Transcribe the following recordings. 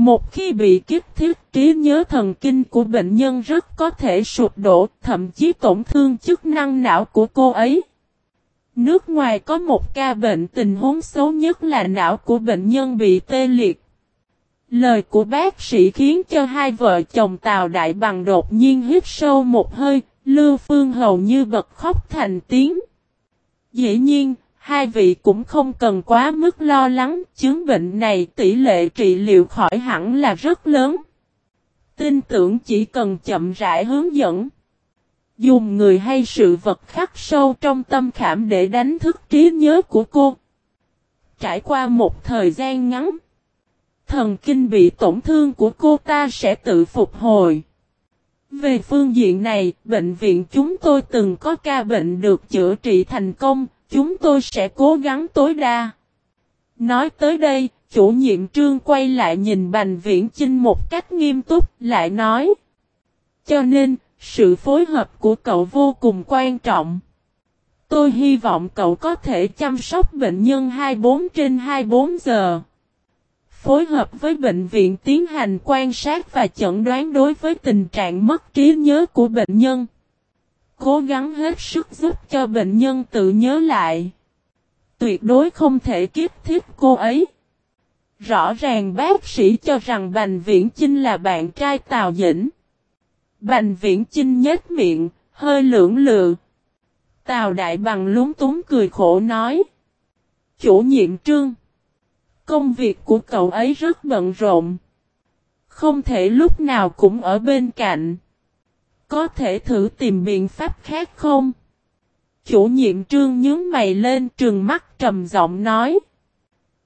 Một khi bị kích thiết trí nhớ thần kinh của bệnh nhân rất có thể sụp đổ, thậm chí tổn thương chức năng não của cô ấy. Nước ngoài có một ca bệnh tình huống xấu nhất là não của bệnh nhân bị tê liệt. Lời của bác sĩ khiến cho hai vợ chồng Tào Đại Bằng đột nhiên hít sâu một hơi, Lưu Phương hầu như bật khóc thành tiếng. Dĩ nhiên, hai vị cũng không cần quá mức lo lắng, chứng bệnh này tỷ lệ trị liệu khỏi hẳn là rất lớn. Tin tưởng chỉ cần chậm rãi hướng dẫn. Dùng người hay sự vật khắc sâu trong tâm khảm để đánh thức trí nhớ của cô. Trải qua một thời gian ngắn, thần kinh bị tổn thương của cô ta sẽ tự phục hồi. Về phương diện này, bệnh viện chúng tôi từng có ca bệnh được chữa trị thành công, chúng tôi sẽ cố gắng tối đa. Nói tới đây, chủ nhiệm trương quay lại nhìn Bành Viễn Chinh một cách nghiêm túc, lại nói. Cho nên, sự phối hợp của cậu vô cùng quan trọng. Tôi hy vọng cậu có thể chăm sóc bệnh nhân 24 trên 24 giờ. Phối hợp với bệnh viện tiến hành quan sát và chẩn đoán đối với tình trạng mất trí nhớ của bệnh nhân. Cố gắng hết sức giúp cho bệnh nhân tự nhớ lại. Tuyệt đối không thể kiếp thiết cô ấy. Rõ ràng bác sĩ cho rằng Bành Viễn Chinh là bạn trai Tào Dĩnh. Bành Viễn Chinh nhếch miệng, hơi lưỡng lự. Tào Đại Bằng lúng túng cười khổ nói. Chủ nhiệm trương. Công việc của cậu ấy rất bận rộn. Không thể lúc nào cũng ở bên cạnh. Có thể thử tìm biện pháp khác không? Chủ nhiệm trương nhướng mày lên trừng mắt trầm giọng nói.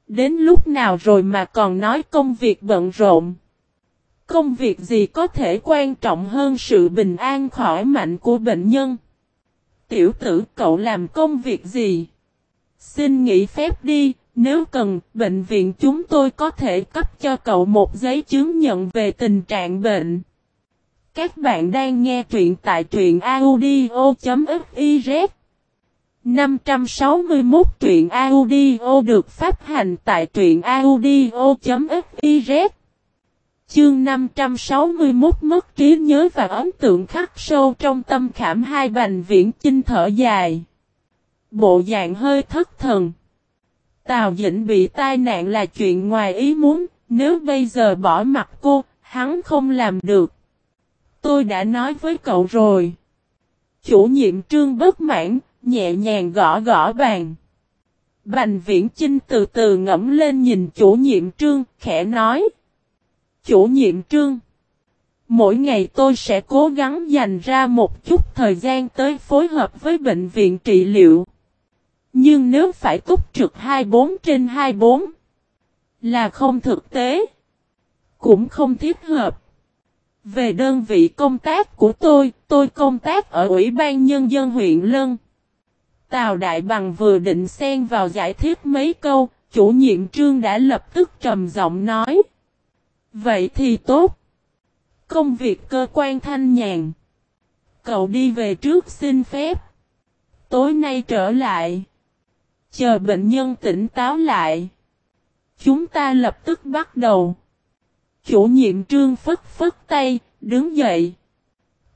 Đến lúc nào rồi mà còn nói công việc bận rộn. Công việc gì có thể quan trọng hơn sự bình an khỏi mạnh của bệnh nhân? Tiểu tử cậu làm công việc gì? Xin nghỉ phép đi, nếu cần, bệnh viện chúng tôi có thể cấp cho cậu một giấy chứng nhận về tình trạng bệnh. Các bạn đang nghe truyện tại truyện audio.fiz 561 truyện audio được phát hành tại truyện audio.fiz Chương 561 mất trí nhớ và ấn tượng khắc sâu trong tâm khảm hai bành viễn chinh thở dài. Bộ dạng hơi thất thần. Tào Dĩnh bị tai nạn là chuyện ngoài ý muốn, nếu bây giờ bỏ mặt cô, hắn không làm được. Tôi đã nói với cậu rồi. Chủ nhiệm trương bất mãn, nhẹ nhàng gõ gõ bàn. Bành viễn Trinh từ từ ngẫm lên nhìn chủ nhiệm trương, khẽ nói. Chủ nhiệm trương. Mỗi ngày tôi sẽ cố gắng dành ra một chút thời gian tới phối hợp với bệnh viện trị liệu. Nhưng nếu phải túc trực 24 trên 24 là không thực tế. Cũng không thiết hợp. Về đơn vị công tác của tôi, tôi công tác ở Ủy ban Nhân dân huyện Lân. Tào Đại Bằng vừa định xen vào giải thích mấy câu, chủ nhiệm trương đã lập tức trầm giọng nói. Vậy thì tốt. Công việc cơ quan thanh nhàn. Cậu đi về trước xin phép. Tối nay trở lại. Chờ bệnh nhân tỉnh táo lại. Chúng ta lập tức bắt đầu. Chủ nhiệm trương phất phất tay, đứng dậy.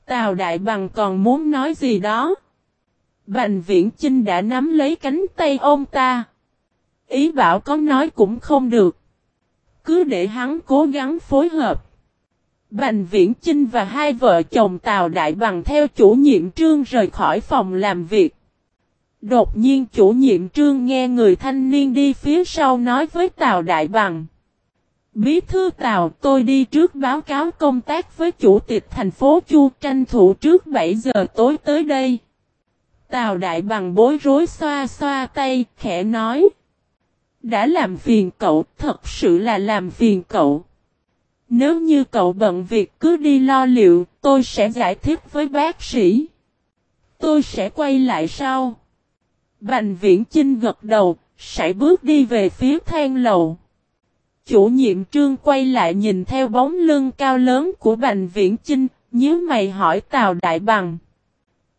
Tào Đại Bằng còn muốn nói gì đó. Bành Viễn Chinh đã nắm lấy cánh tay ông ta. Ý bảo có nói cũng không được. Cứ để hắn cố gắng phối hợp. Bành Viễn Chinh và hai vợ chồng Tào Đại Bằng theo chủ nhiệm trương rời khỏi phòng làm việc. Đột nhiên chủ nhiệm trương nghe người thanh niên đi phía sau nói với Tào Đại Bằng. Bí thư Tào tôi đi trước báo cáo công tác với chủ tịch thành phố Chu tranh thủ trước 7 giờ tối tới đây. Tào Đại Bằng bối rối xoa xoa tay, khẽ nói. Đã làm phiền cậu, thật sự là làm phiền cậu. Nếu như cậu bận việc cứ đi lo liệu, tôi sẽ giải thích với bác sĩ. Tôi sẽ quay lại sau. Bành viễn Chinh gật đầu, sải bước đi về phía thang lầu. Chủ nhiệm trương quay lại nhìn theo bóng lưng cao lớn của Bành Viễn Chinh, nhớ mày hỏi Tào Đại Bằng.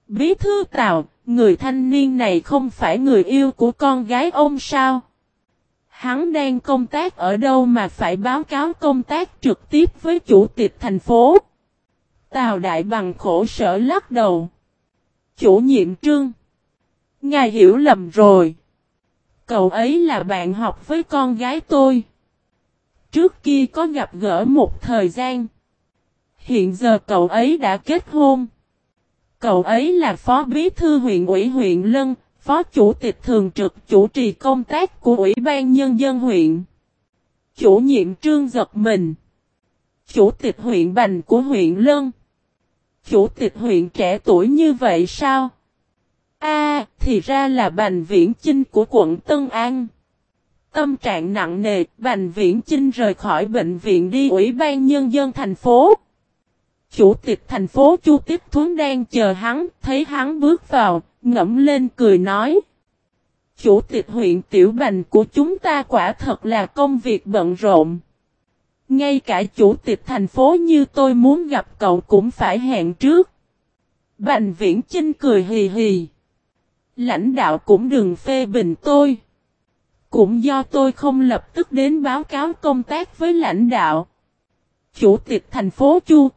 Bí thư Tào, người thanh niên này không phải người yêu của con gái ông sao? Hắn đang công tác ở đâu mà phải báo cáo công tác trực tiếp với chủ tịch thành phố. Tào Đại Bằng khổ sở lắc đầu. Chủ nhiệm trương. Ngài hiểu lầm rồi. Cậu ấy là bạn học với con gái tôi. Trước kia có gặp gỡ một thời gian. Hiện giờ cậu ấy đã kết hôn. Cậu ấy là phó bí thư huyện ủy huyện Lân, phó chủ tịch thường trực chủ trì công tác của Ủy ban Nhân dân huyện. Chủ nhiệm trương giật mình. Chủ tịch huyện Bành của huyện Lân. Chủ tịch huyện trẻ tuổi như vậy sao? A, thì ra là Bành Viễn Chinh của quận Tân An. Tâm trạng nặng nề, Bành Viễn Chinh rời khỏi bệnh viện đi Ủy ban Nhân dân thành phố. Chủ tịch thành phố Chu Tiếp Thuấn đang chờ hắn, thấy hắn bước vào, ngẫm lên cười nói. Chủ tịch huyện Tiểu Bành của chúng ta quả thật là công việc bận rộn. Ngay cả chủ tịch thành phố như tôi muốn gặp cậu cũng phải hẹn trước. Bành Viễn Chinh cười hì hì. Lãnh đạo cũng đừng phê bình tôi. Cũng do tôi không lập tức đến báo cáo công tác với lãnh đạo. Chủ tịch thành phố Chu.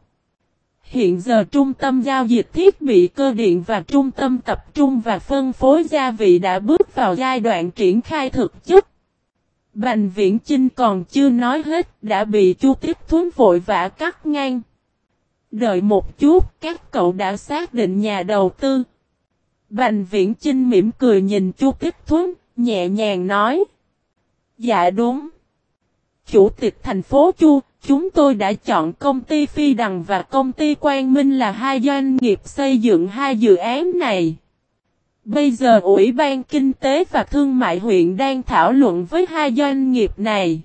Hiện giờ trung tâm giao dịch thiết bị cơ điện và trung tâm tập trung và phân phối gia vị đã bước vào giai đoạn triển khai thực chất. Bành viễn trinh còn chưa nói hết đã bị chu tiếp thuấn vội vã cắt ngang. Đợi một chút các cậu đã xác định nhà đầu tư. Bành viễn trinh mỉm cười nhìn chu tiếp thuấn, nhẹ nhàng nói. Dạ đúng. Chủ tịch thành phố Chu, chúng tôi đã chọn công ty Phi Đằng và công ty Quang Minh là hai doanh nghiệp xây dựng hai dự án này. Bây giờ Ủy ban Kinh tế và Thương mại huyện đang thảo luận với hai doanh nghiệp này.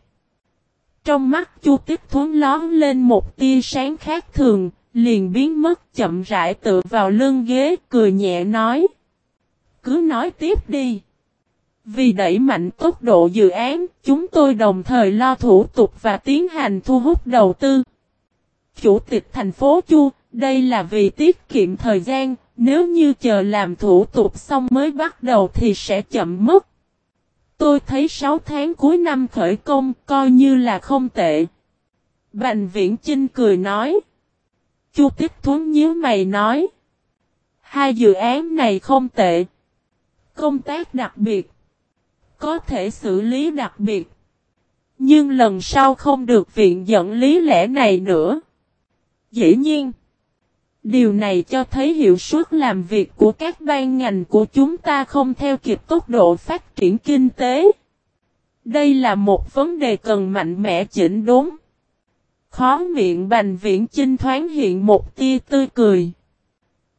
Trong mắt Chu Tích Thuấn lón lên một tia sáng khác thường, liền biến mất chậm rãi tựa vào lưng ghế, cười nhẹ nói. Cứ nói tiếp đi. Vì đẩy mạnh tốc độ dự án, chúng tôi đồng thời lo thủ tục và tiến hành thu hút đầu tư. Chủ tịch thành phố Chu, đây là vì tiết kiệm thời gian, nếu như chờ làm thủ tục xong mới bắt đầu thì sẽ chậm mất. Tôi thấy 6 tháng cuối năm khởi công coi như là không tệ. Bành viễn Chinh cười nói. Chu tiếp thuấn nhíu mày nói. Hai dự án này không tệ. Công tác đặc biệt. Có thể xử lý đặc biệt. Nhưng lần sau không được viện dẫn lý lẽ này nữa. Dĩ nhiên. Điều này cho thấy hiệu suất làm việc của các ban ngành của chúng ta không theo kịp tốc độ phát triển kinh tế. Đây là một vấn đề cần mạnh mẽ chỉnh đốn. Khó miệng bành viễn chinh thoáng hiện một tia tươi cười.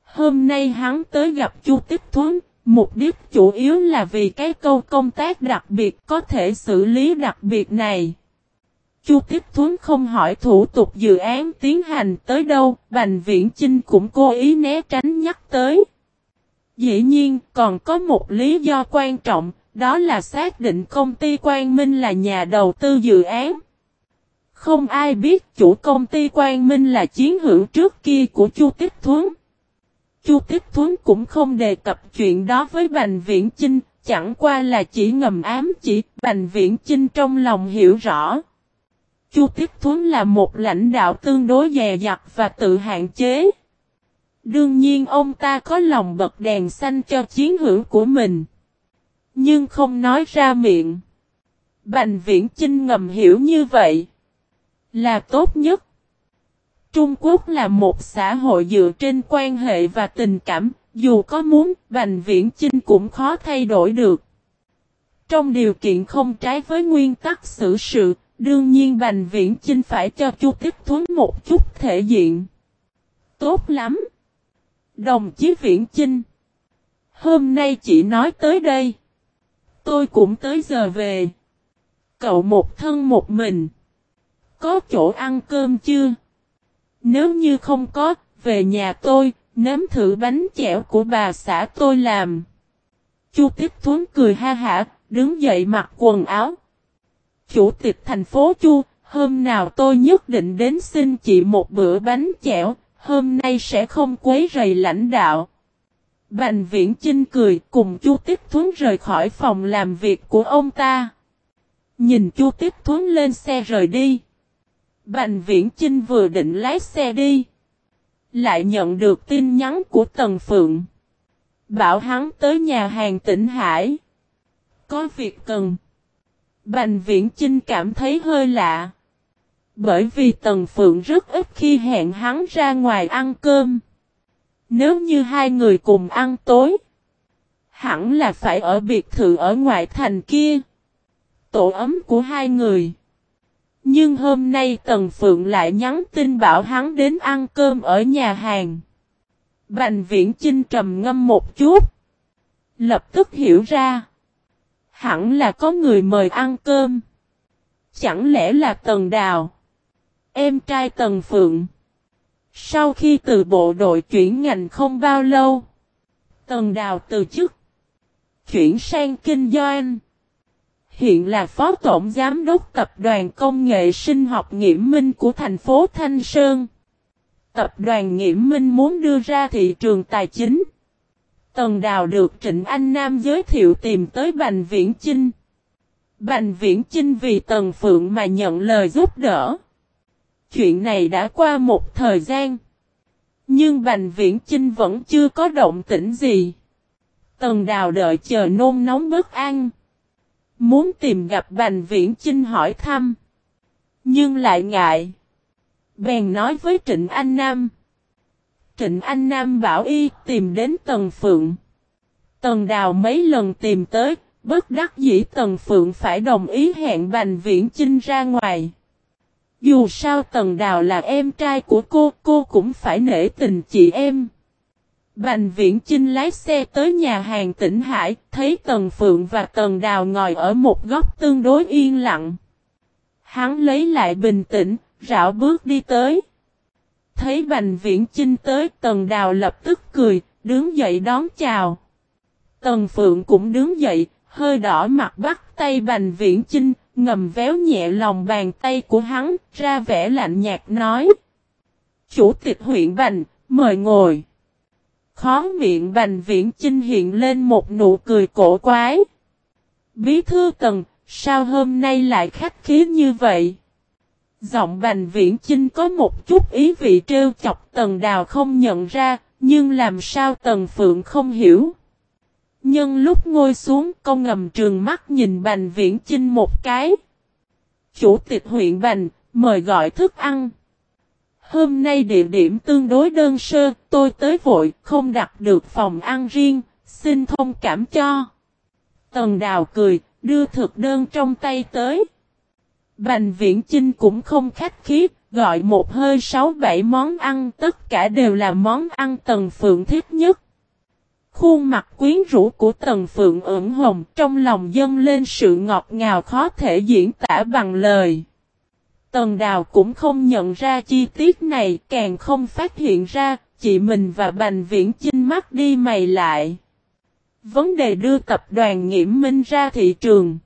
Hôm nay hắn tới gặp Chu Tích Thuấn, mục đích chủ yếu là vì cái câu công tác đặc biệt có thể xử lý đặc biệt này. Chu Tiếp Thuấn không hỏi thủ tục dự án tiến hành tới đâu, Bành Viễn Chinh cũng cố ý né tránh nhắc tới. Dĩ nhiên, còn có một lý do quan trọng, đó là xác định công ty Quang Minh là nhà đầu tư dự án. Không ai biết chủ công ty Quang Minh là chiến hữu trước kia của Chu Tiếp Thuấn. Chu Tích Thuấn cũng không đề cập chuyện đó với Bành Viễn Chinh, chẳng qua là chỉ ngầm ám chỉ Bành Viễn Chinh trong lòng hiểu rõ. Chu Tiết Thuấn là một lãnh đạo tương đối dè dặt và tự hạn chế. Đương nhiên ông ta có lòng bật đèn xanh cho chiến hữu của mình. Nhưng không nói ra miệng. Bành viễn Chinh ngầm hiểu như vậy. Là tốt nhất. Trung Quốc là một xã hội dựa trên quan hệ và tình cảm. Dù có muốn, Bành viễn Chinh cũng khó thay đổi được. Trong điều kiện không trái với nguyên tắc xử sự, Đương nhiên Bành Viễn Chinh phải cho Chu Tích Thuấn một chút thể diện. Tốt lắm. Đồng chí Viễn Chinh. Hôm nay chỉ nói tới đây. Tôi cũng tới giờ về. Cậu một thân một mình. Có chỗ ăn cơm chưa? Nếu như không có, về nhà tôi, nếm thử bánh chẻo của bà xã tôi làm. Chu Tiếp Thuấn cười ha hả, đứng dậy mặc quần áo. Chủ tịch thành phố Chu, hôm nào tôi nhất định đến xin chị một bữa bánh chẻo, hôm nay sẽ không quấy rầy lãnh đạo. Bành viễn Chinh cười cùng Chu Tiếp Thuấn rời khỏi phòng làm việc của ông ta. Nhìn Chu Tiếp Thuấn lên xe rời đi. Bành Viễn Chinh vừa định lái xe đi. Lại nhận được tin nhắn của Tần Phượng. Bảo hắn tới nhà hàng tỉnh Hải. Có việc cần. Bành Viễn Chinh cảm thấy hơi lạ. Bởi vì Tần Phượng rất ít khi hẹn hắn ra ngoài ăn cơm. Nếu như hai người cùng ăn tối. Hẳn là phải ở biệt thự ở ngoại thành kia. Tổ ấm của hai người. Nhưng hôm nay Tần Phượng lại nhắn tin bảo hắn đến ăn cơm ở nhà hàng. Bành viễn Trinh trầm ngâm một chút. Lập tức hiểu ra. Hẳn là có người mời ăn cơm. Chẳng lẽ là Tần Đào? Em trai Tần Phượng. Sau khi từ bộ đội chuyển ngành không bao lâu. Tần Đào từ chức. Chuyển sang kinh doanh hiện là Phó Tổng Giám đốc Tập đoàn Công nghệ Sinh học Nghiễm Minh của thành phố Thanh Sơn. Tập đoàn Nghiễm Minh muốn đưa ra thị trường tài chính. Tần Đào được Trịnh Anh Nam giới thiệu tìm tới Bành Viễn Chinh. Bành Viễn Chinh vì Tần Phượng mà nhận lời giúp đỡ. Chuyện này đã qua một thời gian. Nhưng Bành Viễn Chinh vẫn chưa có động tĩnh gì. Tần Đào đợi chờ nôn nóng bất an. Muốn tìm gặp Bành Viễn Chinh hỏi thăm. Nhưng lại ngại. Bèn nói với Trịnh Anh Nam. Trịnh Anh Nam bảo y tìm đến Tần Phượng. Tần Đào mấy lần tìm tới, bất đắc dĩ Tần Phượng phải đồng ý hẹn Bành Viễn Chinh ra ngoài. Dù sao Tần Đào là em trai của cô, cô cũng phải nể tình chị em. Bành Viễn Chinh lái xe tới nhà hàng tỉnh Hải, thấy Tần Phượng và Tần Đào ngồi ở một góc tương đối yên lặng. Hắn lấy lại bình tĩnh, rảo bước đi tới. Thấy Bành Viễn Chinh tới, Tần Đào lập tức cười, đứng dậy đón chào. Tần Phượng cũng đứng dậy, hơi đỏ mặt bắt tay Bành Viễn Chinh, ngầm véo nhẹ lòng bàn tay của hắn, ra vẻ lạnh nhạt nói. Chủ tịch huyện Bành, mời ngồi. Khó miệng Bành Viễn Chinh hiện lên một nụ cười cổ quái. Bí thư tần, sao hôm nay lại khách khí như vậy? Giọng Bành Viễn Chinh có một chút ý vị trêu chọc tần đào không nhận ra, nhưng làm sao tần phượng không hiểu. Nhân lúc ngồi xuống công ngầm trường mắt nhìn Bành Viễn Chinh một cái. Chủ tịch huyện Bành, mời gọi thức ăn. Hôm nay địa điểm tương đối đơn sơ, tôi tới vội, không đặt được phòng ăn riêng, xin thông cảm cho. Tần đào cười, đưa thực đơn trong tay tới. Bành viễn Trinh cũng không khách khí, gọi một hơi sáu bảy món ăn, tất cả đều là món ăn Tần Phượng thích nhất. Khuôn mặt quyến rũ của Tần Phượng ửng hồng trong lòng dâng lên sự ngọt ngào khó thể diễn tả bằng lời. Tần Đào cũng không nhận ra chi tiết này, càng không phát hiện ra, chị mình và Bành Viễn Chinh mắt đi mày lại. Vấn đề đưa tập đoàn Nghiễm Minh ra thị trường.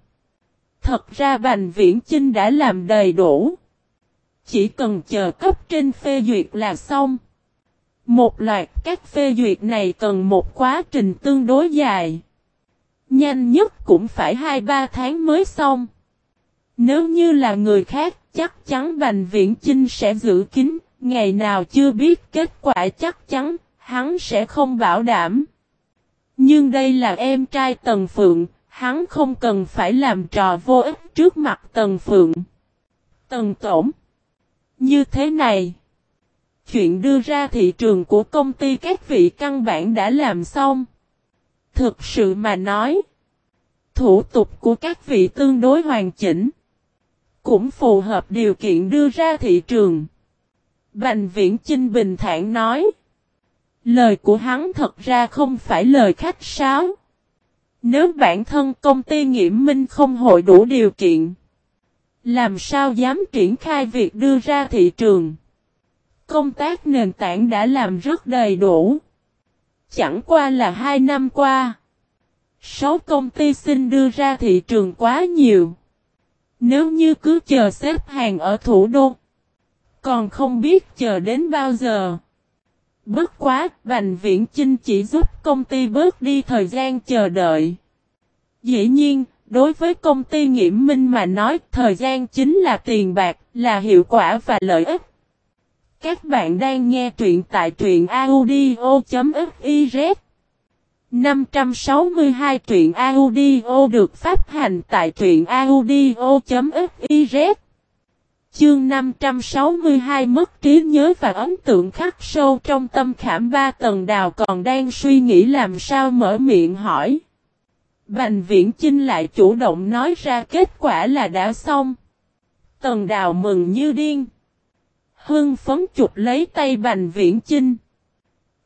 Thật ra Bành Viễn Chinh đã làm đầy đủ. Chỉ cần chờ cấp trên phê duyệt là xong. Một loạt các phê duyệt này cần một quá trình tương đối dài. Nhanh nhất cũng phải 2-3 tháng mới xong. Nếu như là người khác, chắc chắn Bành Viễn Chinh sẽ giữ kín, ngày nào chưa biết kết quả chắc chắn, hắn sẽ không bảo đảm. Nhưng đây là em trai Tần Phượng, hắn không cần phải làm trò vô ích trước mặt Tần Phượng. Tần Tổng Như thế này Chuyện đưa ra thị trường của công ty các vị căn bản đã làm xong. Thực sự mà nói Thủ tục của các vị tương đối hoàn chỉnh cũng phù hợp điều kiện đưa ra thị trường. Bành viễn Chinh bình thản nói. Lời của hắn thật ra không phải lời khách sáo. Nếu bản thân công ty nghiệm minh không hội đủ điều kiện. Làm sao dám triển khai việc đưa ra thị trường. Công tác nền tảng đã làm rất đầy đủ. Chẳng qua là hai năm qua. Số công ty xin đưa ra thị trường quá nhiều. Nếu như cứ chờ xếp hàng ở thủ đô, còn không biết chờ đến bao giờ. Bất quá, Bành Viễn Chinh chỉ giúp công ty bớt đi thời gian chờ đợi. Dĩ nhiên, đối với công ty nghiễm minh mà nói thời gian chính là tiền bạc, là hiệu quả và lợi ích. Các bạn đang nghe truyện tại truyện audio.fif 562 truyện audio được phát hành tại truyện audio.fiz Chương 562 mất trí nhớ và ấn tượng khắc sâu trong tâm khảm ba tầng đào còn đang suy nghĩ làm sao mở miệng hỏi. Bành viễn Chinh lại chủ động nói ra kết quả là đã xong. Tần đào mừng như điên. Hưng phấn chụp lấy tay Bành viễn Chinh.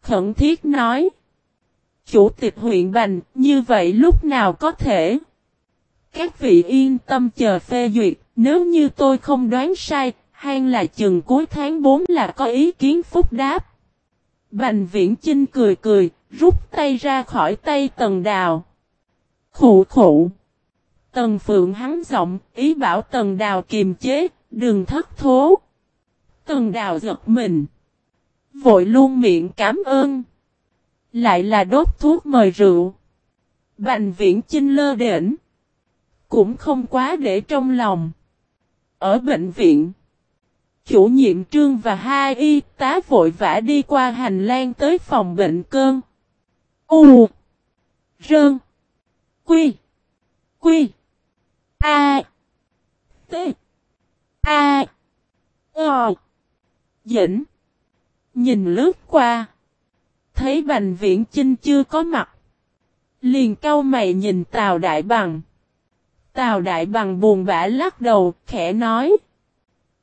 Khẩn thiết nói. Chủ tịch huyện Bành, như vậy lúc nào có thể? Các vị yên tâm chờ phê duyệt, nếu như tôi không đoán sai, hay là chừng cuối tháng 4 là có ý kiến phúc đáp. Bành viễn Chinh cười cười, rút tay ra khỏi tay tần đào. Khủ khủ. Tần Phượng hắn giọng, ý bảo Tần Đào kiềm chế, đừng thất thố. Tần Đào giật mình. Vội luôn miệng cảm ơn. Lại là đốt thuốc mời rượu. Bành viễn chinh lơ đỉnh. Cũng không quá để trong lòng. Ở bệnh viện. Chủ nhiệm trương và hai y tá vội vã đi qua hành lang tới phòng bệnh cơn. U. Rơn. Quy. Quy. A. T. A. O. Dĩnh. Nhìn lướt qua. Thấy Bành Viễn Chinh chưa có mặt. Liền cau mày nhìn Tào Đại Bằng. Tào Đại Bằng buồn bã lắc đầu, khẽ nói.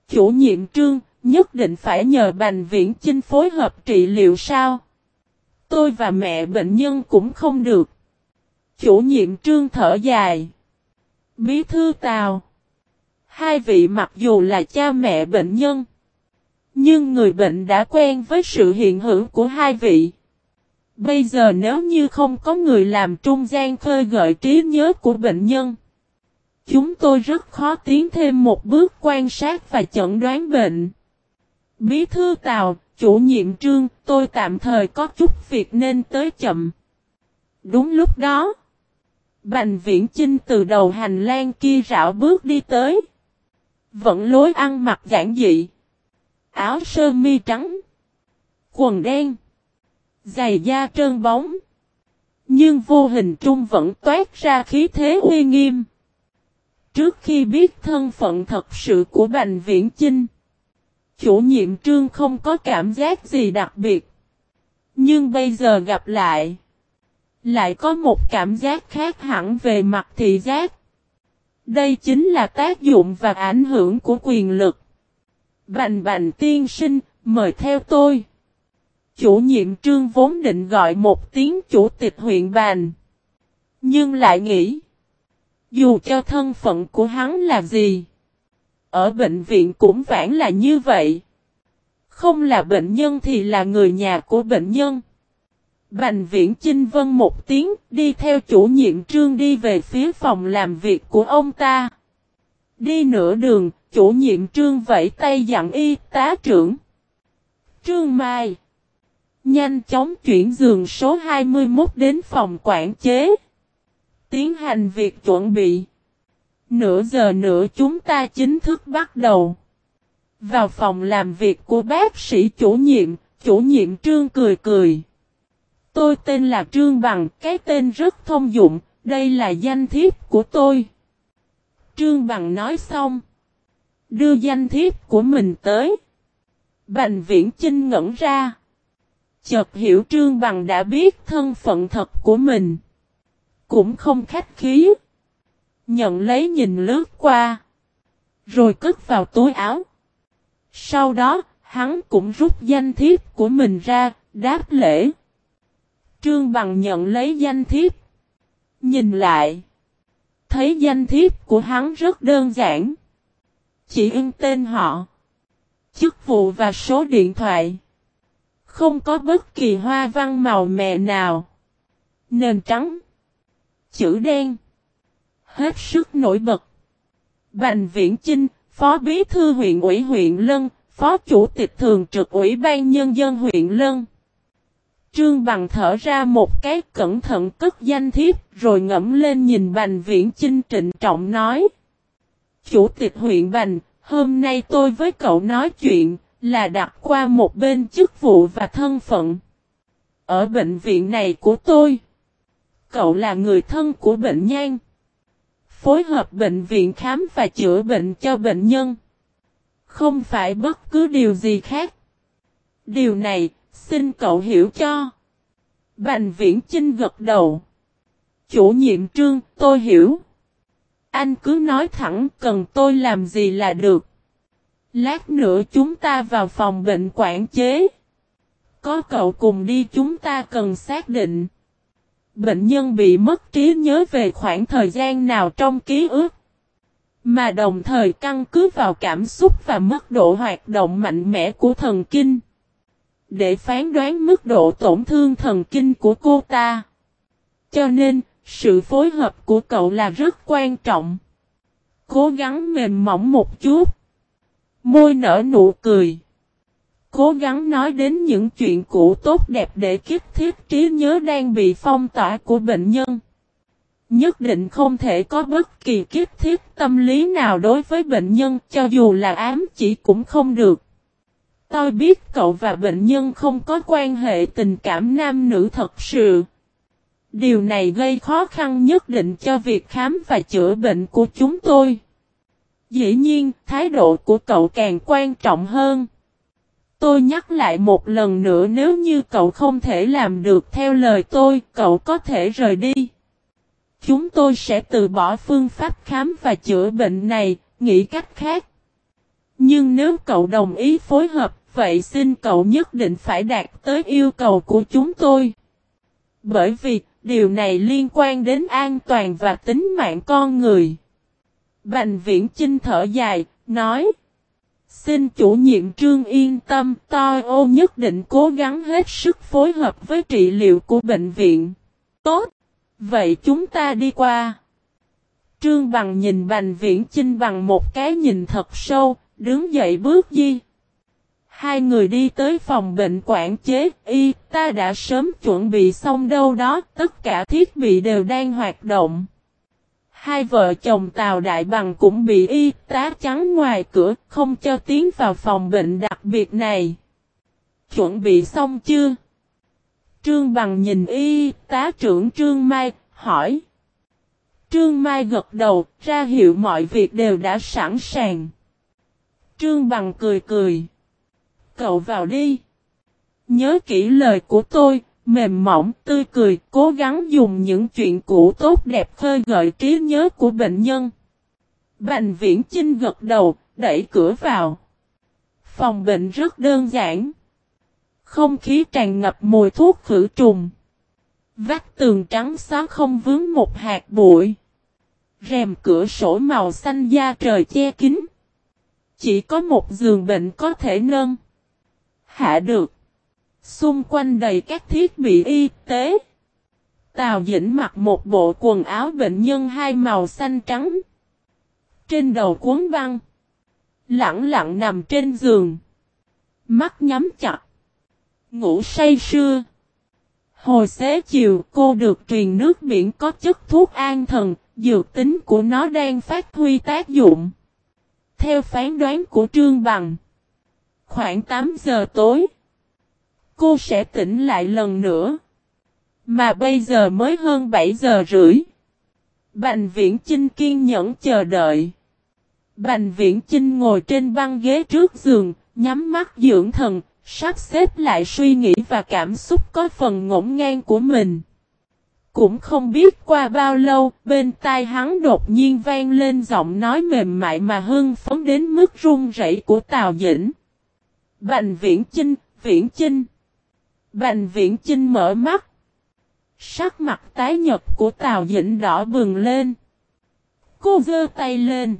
Chủ nhiệm trương, nhất định phải nhờ Bành Viễn Chinh phối hợp trị liệu sao? Tôi và mẹ bệnh nhân cũng không được. Chủ nhiệm trương thở dài. Bí thư Tào. Hai vị mặc dù là cha mẹ bệnh nhân. Nhưng người bệnh đã quen với sự hiện hữu của hai vị. Bây giờ nếu như không có người làm trung gian khơi gợi trí nhớ của bệnh nhân. Chúng tôi rất khó tiến thêm một bước quan sát và chẩn đoán bệnh. Bí thư Tào, chủ nhiệm trương, tôi tạm thời có chút việc nên tới chậm. Đúng lúc đó. Bành viễn Chinh từ đầu hành lang kia rảo bước đi tới. Vẫn lối ăn mặc giản dị. Áo sơ mi trắng. Quần đen dày da trơn bóng. Nhưng vô hình trung vẫn toát ra khí thế uy nghiêm. Trước khi biết thân phận thật sự của Bành Viễn Chinh. Chủ nhiệm trương không có cảm giác gì đặc biệt. Nhưng bây giờ gặp lại. Lại có một cảm giác khác hẳn về mặt thị giác. Đây chính là tác dụng và ảnh hưởng của quyền lực. Bành bành tiên sinh, mời theo tôi. Chủ nhiệm trương vốn định gọi một tiếng chủ tịch huyện bàn. Nhưng lại nghĩ. Dù cho thân phận của hắn là gì. Ở bệnh viện cũng vãn là như vậy. Không là bệnh nhân thì là người nhà của bệnh nhân. Bành viễn Chinh Vân một tiếng đi theo chủ nhiệm trương đi về phía phòng làm việc của ông ta. Đi nửa đường, chủ nhiệm trương vẫy tay dặn y tá trưởng. Trương Mai. Nhanh chóng chuyển giường số 21 đến phòng quản chế. Tiến hành việc chuẩn bị. Nửa giờ nữa chúng ta chính thức bắt đầu. Vào phòng làm việc của bác sĩ chủ nhiệm, chủ nhiệm trương cười cười. Tôi tên là Trương Bằng, cái tên rất thông dụng, đây là danh thiếp của tôi. Trương Bằng nói xong. Đưa danh thiếp của mình tới. Bành viễn Chinh ngẩn ra. Chợt hiểu Trương Bằng đã biết thân phận thật của mình. Cũng không khách khí. Nhận lấy nhìn lướt qua. Rồi cất vào túi áo. Sau đó, hắn cũng rút danh thiếp của mình ra, đáp lễ. Trương Bằng nhận lấy danh thiếp. Nhìn lại. Thấy danh thiếp của hắn rất đơn giản. Chỉ in tên họ. Chức vụ và số điện thoại. Không có bất kỳ hoa văn màu mè nào. Nền trắng. Chữ đen. Hết sức nổi bật. Bành Viễn Chinh, Phó Bí Thư huyện ủy huyện Lân, Phó Chủ tịch Thường trực Ủy ban Nhân dân huyện Lân. Trương Bằng thở ra một cái cẩn thận cất danh thiếp rồi ngẫm lên nhìn Bành Viễn Chinh trịnh trọng nói. Chủ tịch huyện Bành, hôm nay tôi với cậu nói chuyện là đặt qua một bên chức vụ và thân phận. Ở bệnh viện này của tôi, cậu là người thân của bệnh nhân. Phối hợp bệnh viện khám và chữa bệnh cho bệnh nhân. Không phải bất cứ điều gì khác. Điều này, xin cậu hiểu cho. Bành viễn Trinh gật đầu. Chủ nhiệm trương, tôi hiểu. Anh cứ nói thẳng cần tôi làm gì là được. Lát nữa chúng ta vào phòng bệnh quản chế. Có cậu cùng đi chúng ta cần xác định. Bệnh nhân bị mất trí nhớ về khoảng thời gian nào trong ký ức. Mà đồng thời căn cứ vào cảm xúc và mức độ hoạt động mạnh mẽ của thần kinh. Để phán đoán mức độ tổn thương thần kinh của cô ta. Cho nên, sự phối hợp của cậu là rất quan trọng. Cố gắng mềm mỏng một chút. Môi nở nụ cười. Cố gắng nói đến những chuyện cũ tốt đẹp để kích thiết trí nhớ đang bị phong tỏa của bệnh nhân. Nhất định không thể có bất kỳ kích thiết tâm lý nào đối với bệnh nhân, cho dù là ám chỉ cũng không được. Tôi biết cậu và bệnh nhân không có quan hệ tình cảm nam nữ thật sự. Điều này gây khó khăn nhất định cho việc khám và chữa bệnh của chúng tôi. Dĩ nhiên, thái độ của cậu càng quan trọng hơn. Tôi nhắc lại một lần nữa nếu như cậu không thể làm được theo lời tôi, cậu có thể rời đi. Chúng tôi sẽ từ bỏ phương pháp khám và chữa bệnh này, nghĩ cách khác. Nhưng nếu cậu đồng ý phối hợp, vậy xin cậu nhất định phải đạt tới yêu cầu của chúng tôi. Bởi vì, điều này liên quan đến an toàn và tính mạng con người. Bành viễn Chinh thở dài, nói. Xin chủ nhiệm trương yên tâm, tôi ô nhất định cố gắng hết sức phối hợp với trị liệu của bệnh viện. Tốt! Vậy chúng ta đi qua. Trương Bằng nhìn Bành Viễn Chinh bằng một cái nhìn thật sâu, đứng dậy bước di. Hai người đi tới phòng bệnh quản chế, y, ta đã sớm chuẩn bị xong đâu đó, tất cả thiết bị đều đang hoạt động. Hai vợ chồng Tào Đại Bằng cũng bị y tá chắn ngoài cửa, không cho tiến vào phòng bệnh đặc biệt này. Chuẩn bị xong chưa? Trương Bằng nhìn y tá trưởng Trương Mai, hỏi. Trương Mai gật đầu, ra hiệu mọi việc đều đã sẵn sàng. Trương Bằng cười cười. Cậu vào đi. Nhớ kỹ lời của tôi, mềm mỏng, tươi cười, cố gắng dùng những chuyện cũ tốt đẹp khơi gợi trí nhớ của bệnh nhân. Bành viễn Chinh gật đầu, đẩy cửa vào. Phòng bệnh rất đơn giản. Không khí tràn ngập mùi thuốc khử trùng. Vách tường trắng xóa không vướng một hạt bụi. Rèm cửa sổ màu xanh da trời che kín. Chỉ có một giường bệnh có thể nâng. Hạ được. Xung quanh đầy các thiết bị y tế. Tào Dĩnh mặc một bộ quần áo bệnh nhân hai màu xanh trắng. Trên đầu cuốn băng. Lặng lặng nằm trên giường. Mắt nhắm chặt. Ngủ say sưa. Hồi xế chiều cô được truyền nước biển có chất thuốc an thần, dược tính của nó đang phát huy tác dụng. Theo phán đoán của Trương Bằng, khoảng 8 giờ tối, cô sẽ tỉnh lại lần nữa. Mà bây giờ mới hơn 7 giờ rưỡi. Bành viễn Chinh kiên nhẫn chờ đợi. Bành viễn Chinh ngồi trên băng ghế trước giường, nhắm mắt dưỡng thần, sắp xếp lại suy nghĩ và cảm xúc có phần ngổn ngang của mình. Cũng không biết qua bao lâu, bên tai hắn đột nhiên vang lên giọng nói mềm mại mà hưng phấn đến mức run rẩy của Tào Dĩnh. Bành viễn Chinh, viễn Chinh. Bành viễn Chinh mở mắt. Sắc mặt tái nhật của Tào Dĩnh đỏ bừng lên. Cô gơ tay lên.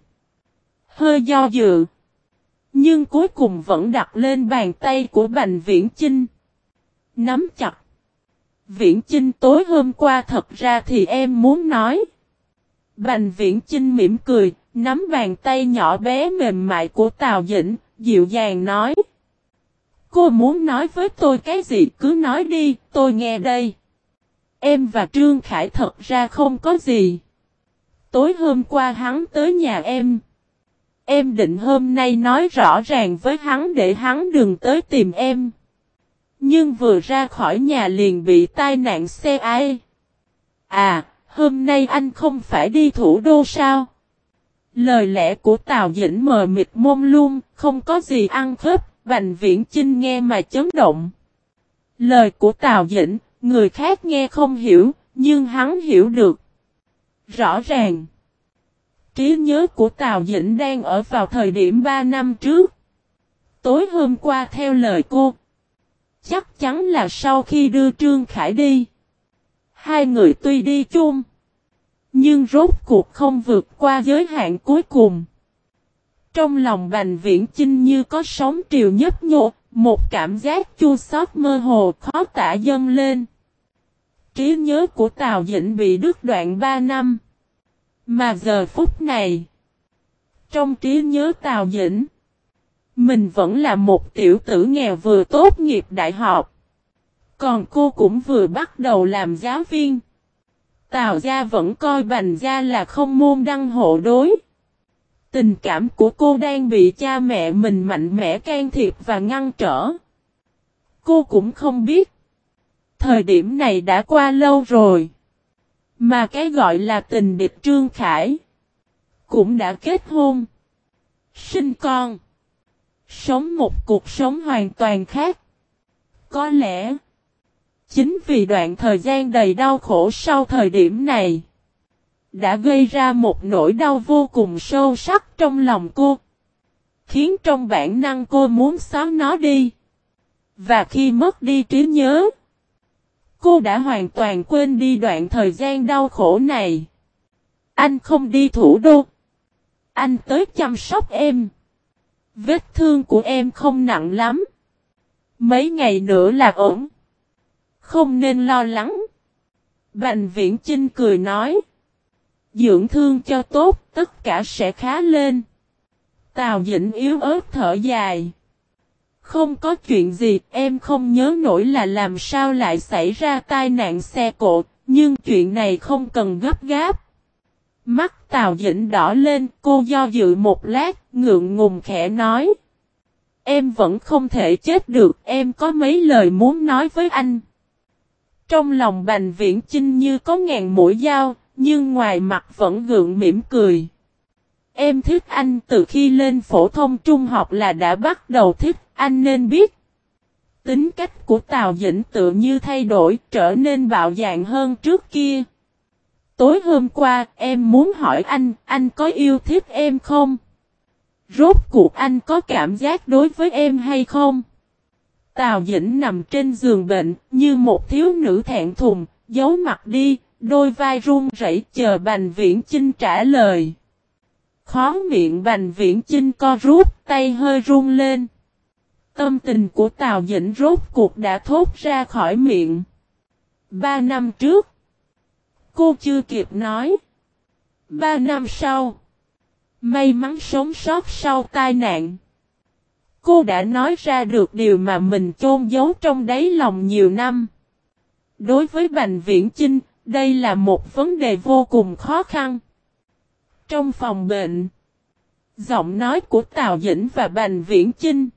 Hơi do dự. Nhưng cuối cùng vẫn đặt lên bàn tay của Bành Viễn Chinh. Nắm chặt. Viễn Chinh tối hôm qua thật ra thì em muốn nói. Bành Viễn Chinh mỉm cười, nắm bàn tay nhỏ bé mềm mại của Tào Dĩnh, dịu dàng nói. Cô muốn nói với tôi cái gì cứ nói đi, tôi nghe đây. Em và Trương Khải thật ra không có gì. Tối hôm qua hắn tới nhà em. Em định hôm nay nói rõ ràng với hắn để hắn đừng tới tìm em. Nhưng vừa ra khỏi nhà liền bị tai nạn xe ai. À, hôm nay anh không phải đi thủ đô sao? Lời lẽ của Tào Dĩnh mờ mịt mông luôn, không có gì ăn khớp, Bành Viễn Chinh nghe mà chấn động. Lời của Tào Dĩnh, người khác nghe không hiểu, nhưng hắn hiểu được. Rõ ràng, trí nhớ của Tào Dĩnh đang ở vào thời điểm 3 năm trước. Tối hôm qua theo lời cô, chắc chắn là sau khi đưa Trương Khải đi. Hai người tuy đi chung, nhưng rốt cuộc không vượt qua giới hạn cuối cùng. Trong lòng Bành Viễn Chinh như có sóng triều nhấp nhô, một cảm giác chua xót mơ hồ khó tả dâng lên. Trí nhớ của Tào Dĩnh bị đứt đoạn 3 năm. Mà giờ phút này, trong trí nhớ Tào Dĩnh, mình vẫn là một tiểu tử nghèo vừa tốt nghiệp đại học. Còn cô cũng vừa bắt đầu làm giáo viên. Tào gia vẫn coi bành gia là không môn đăng hộ đối. Tình cảm của cô đang bị cha mẹ mình mạnh mẽ can thiệp và ngăn trở. Cô cũng không biết. Thời điểm này đã qua lâu rồi. Mà cái gọi là tình địch Trương Khải. Cũng đã kết hôn. Sinh con. Sống một cuộc sống hoàn toàn khác. Có lẽ. Chính vì đoạn thời gian đầy đau khổ sau thời điểm này đã gây ra một nỗi đau vô cùng sâu sắc trong lòng cô. Khiến trong bản năng cô muốn xóa nó đi. Và khi mất đi trí nhớ, cô đã hoàn toàn quên đi đoạn thời gian đau khổ này. Anh không đi thủ đô. Anh tới chăm sóc em. Vết thương của em không nặng lắm. Mấy ngày nữa là ổn. Không nên lo lắng. Bành viễn Chinh cười nói dưỡng thương cho tốt, tất cả sẽ khá lên. Tào Dĩnh yếu ớt thở dài. Không có chuyện gì, em không nhớ nổi là làm sao lại xảy ra tai nạn xe cộ, nhưng chuyện này không cần gấp gáp. Mắt Tào Dĩnh đỏ lên, cô do dự một lát, ngượng ngùng khẽ nói. Em vẫn không thể chết được, em có mấy lời muốn nói với anh. Trong lòng Bành Viễn Chinh như có ngàn mũi dao, nhưng ngoài mặt vẫn gượng mỉm cười. Em thích anh từ khi lên phổ thông trung học là đã bắt đầu thích, anh nên biết. Tính cách của Tào Dĩnh tự như thay đổi, trở nên bạo dạn hơn trước kia. Tối hôm qua, em muốn hỏi anh, anh có yêu thích em không? Rốt cuộc anh có cảm giác đối với em hay không? Tào Dĩnh nằm trên giường bệnh, như một thiếu nữ thẹn thùng, giấu mặt đi, Đôi vai run rẩy chờ Bành Viễn Chinh trả lời. Khó miệng Bành Viễn Chinh co rút, tay hơi run lên. Tâm tình của Tào Dĩnh rốt cuộc đã thốt ra khỏi miệng. Ba năm trước. Cô chưa kịp nói. Ba năm sau. May mắn sống sót sau tai nạn. Cô đã nói ra được điều mà mình chôn giấu trong đáy lòng nhiều năm. Đối với Bành Viễn Chinh, đây là một vấn đề vô cùng khó khăn. Trong phòng bệnh, giọng nói của Tào Dĩnh và Bành Viễn Chinh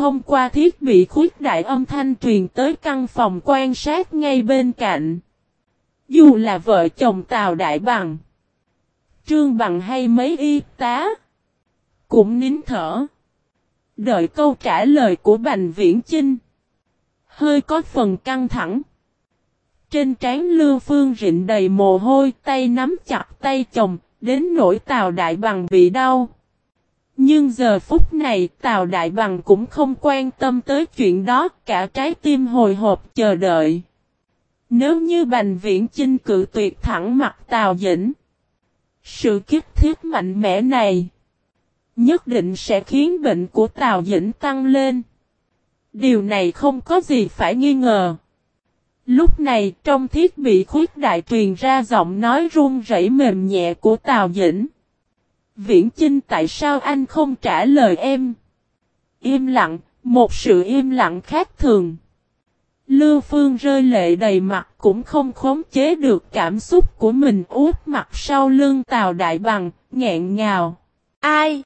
thông qua thiết bị khuyết đại âm thanh truyền tới căn phòng quan sát ngay bên cạnh. Dù là vợ chồng Tào Đại Bằng, Trương Bằng hay mấy y tá, cũng nín thở. Đợi câu trả lời của Bành Viễn Chinh. Hơi có phần căng thẳng. Trên trán Lưu Phương rịn đầy mồ hôi, tay nắm chặt tay chồng, đến nỗi Tào Đại Bằng bị đau. Nhưng giờ phút này Tào Đại Bằng cũng không quan tâm tới chuyện đó, cả trái tim hồi hộp chờ đợi. Nếu như Bành Viễn Chinh cự tuyệt thẳng mặt Tào Dĩnh, sự kiếp thiết mạnh mẽ này nhất định sẽ khiến bệnh của Tào Dĩnh tăng lên. Điều này không có gì phải nghi ngờ. Lúc này trong thiết bị khuyết đại truyền ra giọng nói run rẩy mềm nhẹ của Tào Dĩnh. Viễn Chinh tại sao anh không trả lời em? Im lặng, Một sự im lặng khác thường. Lưu Phương rơi lệ đầy mặt cũng không khống chế được cảm xúc của mình út mặt sau lưng Tào Đại Bằng, nghẹn ngào. Ai?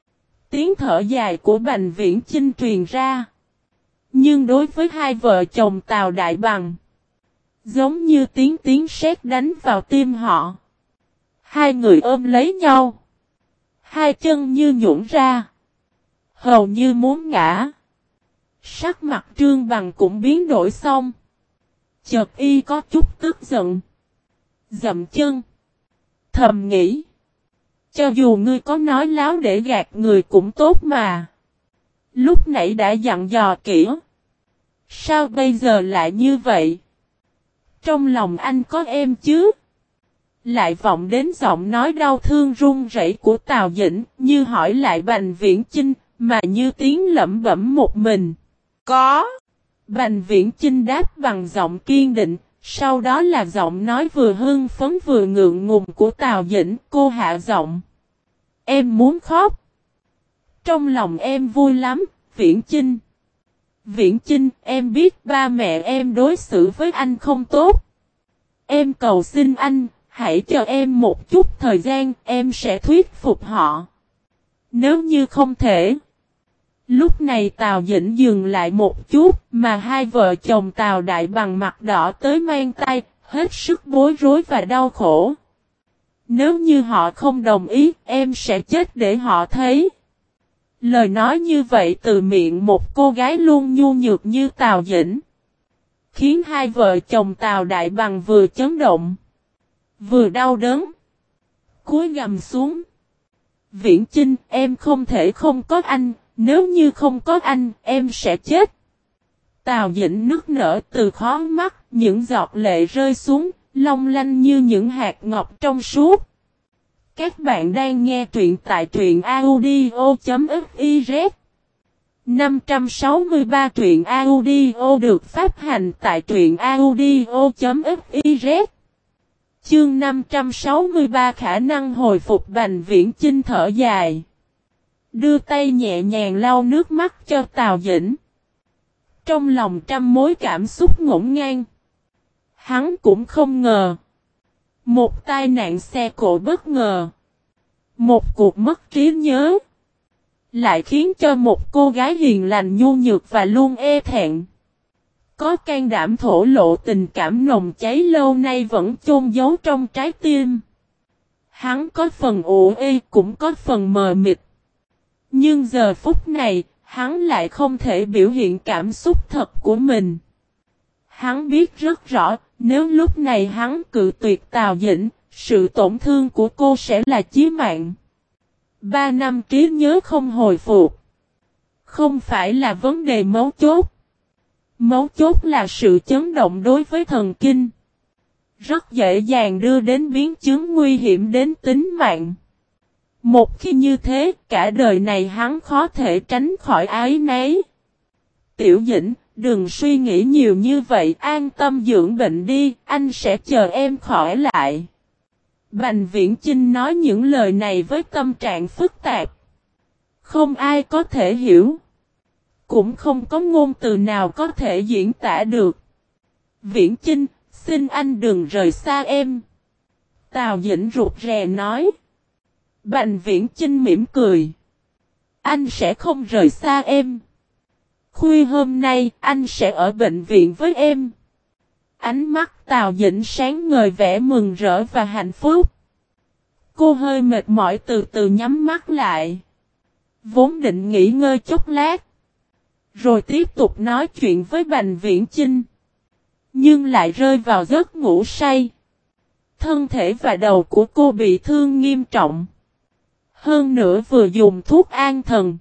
Tiếng thở dài của Bành Viễn Chinh truyền ra. Nhưng đối với hai vợ chồng Tào Đại Bằng, giống như tiếng tiếng sét đánh vào tim họ. Hai người ôm lấy nhau. Hai chân như nhũn ra. Hầu như muốn ngã. Sắc mặt trương bằng cũng biến đổi xong. Chợt y có chút tức giận. Dậm chân. Thầm nghĩ. Cho dù ngươi có nói láo để gạt người cũng tốt mà. Lúc nãy đã dặn dò kỹ. Sao bây giờ lại như vậy? Trong lòng anh có em chứ? Lại vọng đến giọng nói đau thương run rẩy của Tào Dĩnh, như hỏi lại Bành Viễn Chinh, mà như tiếng lẩm bẩm một mình. Có. Bành Viễn Chinh đáp bằng giọng kiên định, sau đó là giọng nói vừa hưng phấn vừa ngượng ngùng của Tào Dĩnh, cô hạ giọng. Em muốn khóc. Trong lòng em vui lắm, Viễn Chinh. Viễn Chinh, em biết ba mẹ em đối xử với anh không tốt. Em cầu xin anh, hãy cho em một chút thời gian, em sẽ thuyết phục họ. Nếu như không thể. Lúc này Tào Dĩnh dừng lại một chút, mà hai vợ chồng Tào Đại bằng mặt đỏ tới mang tay, hết sức bối rối và đau khổ. Nếu như họ không đồng ý, em sẽ chết để họ thấy. Lời nói như vậy từ miệng một cô gái luôn nhu nhược như Tào Dĩnh. Khiến hai vợ chồng Tào Đại Bằng vừa chấn động. Vừa đau đớn. Cúi gầm xuống. Viễn Chinh, em không thể không có anh, nếu như không có anh, em sẽ chết. Tào Dĩnh nước nở từ khó mắt, những giọt lệ rơi xuống, long lanh như những hạt ngọc trong suốt. Các bạn đang nghe truyện tại truyện audio.fiz 563 truyện audio được phát hành tại truyện audio.fiz Chương 563 khả năng hồi phục bành viễn chinh thở dài. Đưa tay nhẹ nhàng lau nước mắt cho Tào Dĩnh. Trong lòng trăm mối cảm xúc ngổn ngang. Hắn cũng không ngờ. Một tai nạn xe cộ bất ngờ. Một cuộc mất trí nhớ. Lại khiến cho một cô gái hiền lành nhu nhược và luôn e thẹn. Có can đảm thổ lộ tình cảm nồng cháy lâu nay vẫn chôn giấu trong trái tim. Hắn có phần ủ ê cũng có phần mờ mịt. Nhưng giờ phút này, hắn lại không thể biểu hiện cảm xúc thật của mình. Hắn biết rất rõ, nếu lúc này hắn cự tuyệt Tào Dĩnh, sự tổn thương của cô sẽ là chí mạng. Ba năm trí nhớ không hồi phục. Không phải là vấn đề mấu chốt. Mấu chốt là sự chấn động đối với thần kinh. Rất dễ dàng đưa đến biến chứng nguy hiểm đến tính mạng. Một khi như thế, cả đời này hắn khó thể tránh khỏi ái nấy. Tiểu dĩnh, đừng suy nghĩ nhiều như vậy, an tâm dưỡng bệnh đi, anh sẽ chờ em khỏi lại. Bành Viễn Chinh nói những lời này với tâm trạng phức tạp. Không ai có thể hiểu. Cũng không có ngôn từ nào có thể diễn tả được. Viễn Chinh, xin anh đừng rời xa em. Tào Dĩnh rụt rè nói. Bành Viễn Chinh mỉm cười. Anh sẽ không rời xa em. Khuya hôm nay, anh sẽ ở bệnh viện với em. Ánh mắt Tào Dĩnh sáng ngời vẻ mừng rỡ và hạnh phúc. Cô hơi mệt mỏi từ từ nhắm mắt lại. Vốn định nghỉ ngơi chốc lát. Rồi tiếp tục nói chuyện với Bành Viễn Chinh. Nhưng lại rơi vào giấc ngủ say. Thân thể và đầu của cô bị thương nghiêm trọng. Hơn nữa vừa dùng thuốc an thần.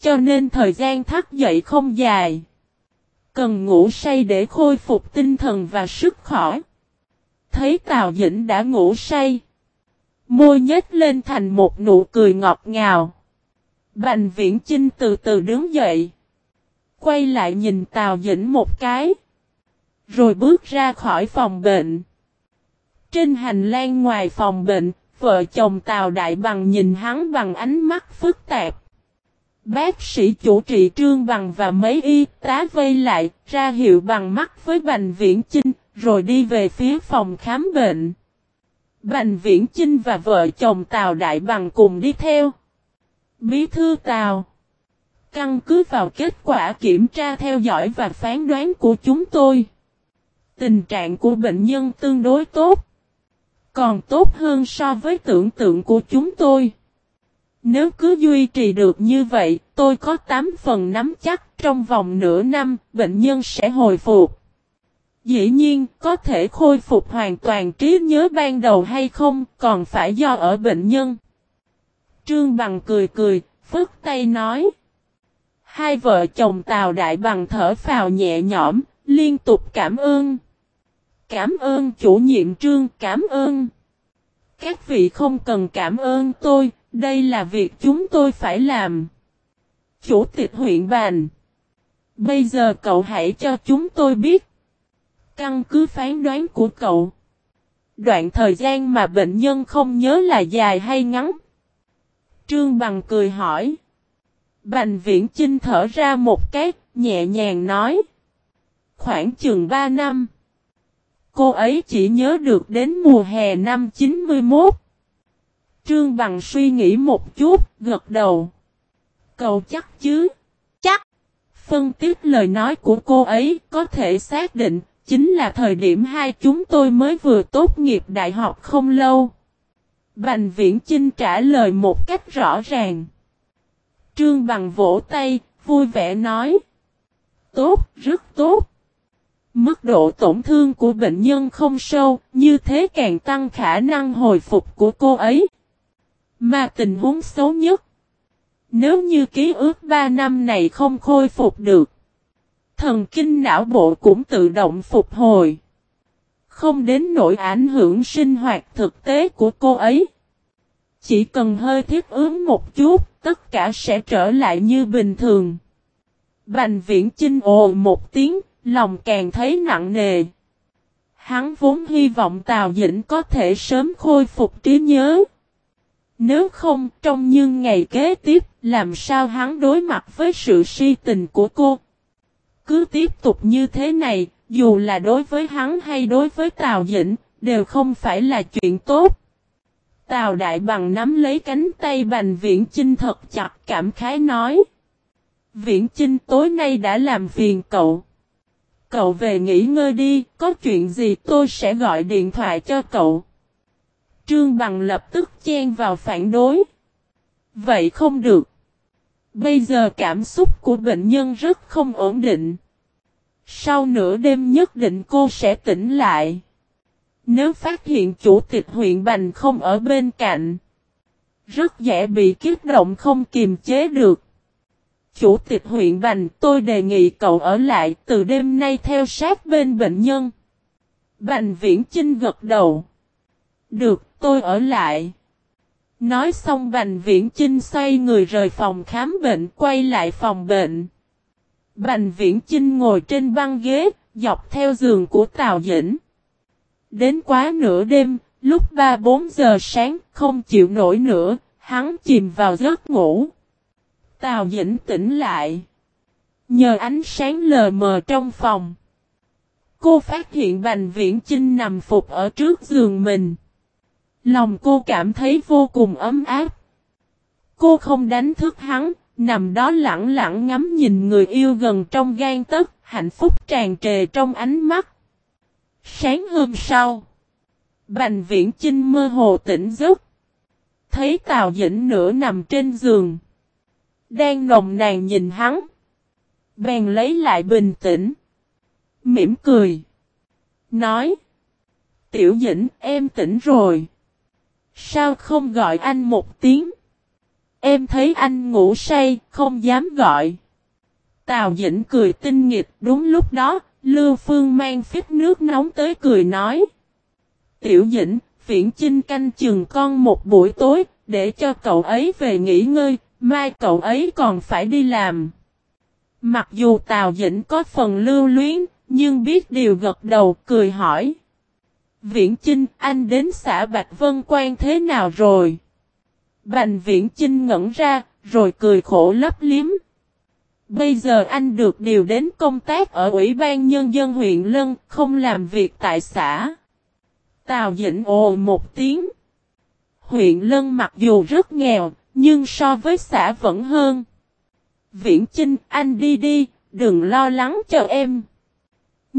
Cho nên thời gian thắt dậy không dài. Cần ngủ say để khôi phục tinh thần và sức khỏe. Thấy Tào Dĩnh đã ngủ say. Môi nhếch lên thành một nụ cười ngọt ngào. Bành viễn Trinh từ từ đứng dậy. Quay lại nhìn Tào Dĩnh một cái. Rồi bước ra khỏi phòng bệnh. Trên hành lang ngoài phòng bệnh, vợ chồng Tào Đại Bằng nhìn hắn bằng ánh mắt phức tạp. Bác sĩ chủ trị trương bằng và mấy y tá vây lại, ra hiệu bằng mắt với Bành Viễn Chinh, rồi đi về phía phòng khám bệnh. Bành Viễn Chinh và vợ chồng Tào Đại Bằng cùng đi theo. Bí thư Tào Căn cứ vào kết quả kiểm tra theo dõi và phán đoán của chúng tôi. Tình trạng của bệnh nhân tương đối tốt. Còn tốt hơn so với tưởng tượng của chúng tôi. Nếu cứ duy trì được như vậy, tôi có 8 phần nắm chắc trong vòng nửa năm, bệnh nhân sẽ hồi phục. Dĩ nhiên, có thể khôi phục hoàn toàn trí nhớ ban đầu hay không, còn phải do ở bệnh nhân. Trương Bằng cười cười, phức tay nói. Hai vợ chồng Tào Đại Bằng thở phào nhẹ nhõm, liên tục cảm ơn. Cảm ơn chủ nhiệm Trương, cảm ơn. Các vị không cần cảm ơn tôi, đây là việc chúng tôi phải làm. Chủ tịch huyện Bàn. Bây giờ cậu hãy cho chúng tôi biết. Căn cứ phán đoán của cậu. Đoạn thời gian mà bệnh nhân không nhớ là dài hay ngắn. Trương Bằng cười hỏi. Bành viễn Trinh thở ra một cái, nhẹ nhàng nói. Khoảng chừng 3 năm. Cô ấy chỉ nhớ được đến mùa hè năm 91. Trương Bằng suy nghĩ một chút, gật đầu. Cậu chắc chứ? Chắc. Phân tích lời nói của cô ấy có thể xác định, chính là thời điểm hai chúng tôi mới vừa tốt nghiệp đại học không lâu. Bành Viễn Chinh trả lời một cách rõ ràng. Trương Bằng vỗ tay, vui vẻ nói. Tốt, rất tốt. Mức độ tổn thương của bệnh nhân không sâu, như thế càng tăng khả năng hồi phục của cô ấy. Mà tình huống xấu nhất. Nếu như ký ức 3 năm này không khôi phục được. Thần kinh não bộ cũng tự động phục hồi. Không đến nỗi ảnh hưởng sinh hoạt thực tế của cô ấy. Chỉ cần hơi thiết ứng một chút, tất cả sẽ trở lại như bình thường. Bành viễn chinh ồ một tiếng, lòng càng thấy nặng nề. Hắn vốn hy vọng Tào Dĩnh có thể sớm khôi phục trí nhớ. Nếu không, trong những ngày kế tiếp, làm sao hắn đối mặt với sự si tình của cô? Cứ tiếp tục như thế này, dù là đối với hắn hay đối với Tào Dĩnh, đều không phải là chuyện tốt. Tào Đại Bằng nắm lấy cánh tay Bành Viễn Chinh thật chặt cảm khái nói. Viễn Chinh tối nay đã làm phiền cậu. Cậu về nghỉ ngơi đi, có chuyện gì tôi sẽ gọi điện thoại cho cậu. Trương Bằng lập tức chen vào phản đối. Vậy không được. Bây giờ cảm xúc của bệnh nhân rất không ổn định. Sau nửa đêm nhất định cô sẽ tỉnh lại. Nếu phát hiện chủ tịch huyện Bành không ở bên cạnh, rất dễ bị kiếp động không kiềm chế được. Chủ tịch huyện Bành tôi đề nghị cậu ở lại từ đêm nay theo sát bên bệnh nhân. Bành viễn Trinh gật đầu. Được tôi ở lại. Nói xong Bành Viễn Chinh xoay người rời phòng khám bệnh quay lại phòng bệnh. Bành Viễn Chinh ngồi trên băng ghế, dọc theo giường của Tào Dĩnh. Đến quá nửa đêm, lúc 3-4 giờ sáng, không chịu nổi nữa, hắn chìm vào giấc ngủ. Tào Dĩnh tỉnh lại. Nhờ ánh sáng lờ mờ trong phòng. Cô phát hiện Bành Viễn Chinh nằm phục ở trước giường mình. Lòng cô cảm thấy vô cùng ấm áp. Cô không đánh thức hắn, nằm đó lặng lặng ngắm nhìn người yêu gần trong gan tức, hạnh phúc tràn trề trong ánh mắt. Sáng hôm sau, Bành Viễn Chinh mơ hồ tỉnh giấc. Thấy Tào Dĩnh nửa nằm trên giường. Đang nồng nàng nhìn hắn. Bèn lấy lại bình tĩnh. Mỉm cười. Nói. Tiểu Dĩnh em tỉnh rồi. Sao không gọi anh một tiếng? Em thấy anh ngủ say, không dám gọi. Tào Dĩnh cười tinh nghịch đúng lúc đó, Lưu Phương mang phít nước nóng tới cười nói. Tiểu Dĩnh, viễn chinh canh chừng con một buổi tối, để cho cậu ấy về nghỉ ngơi, mai cậu ấy còn phải đi làm. Mặc dù Tào Dĩnh có phần lưu luyến, nhưng biết điều gật đầu cười hỏi. Viễn Chinh, anh đến xã Bạch Vân Quan thế nào rồi? Bành Viễn Chinh ngẩn ra, rồi cười khổ lấp liếm. Bây giờ anh được điều đến công tác ở Ủy ban Nhân dân huyện Lân, không làm việc tại xã. Tào Dĩnh ồ một tiếng. Huyện Lân mặc dù rất nghèo, nhưng so với xã vẫn hơn. Viễn Chinh, anh đi đi, đừng lo lắng cho em.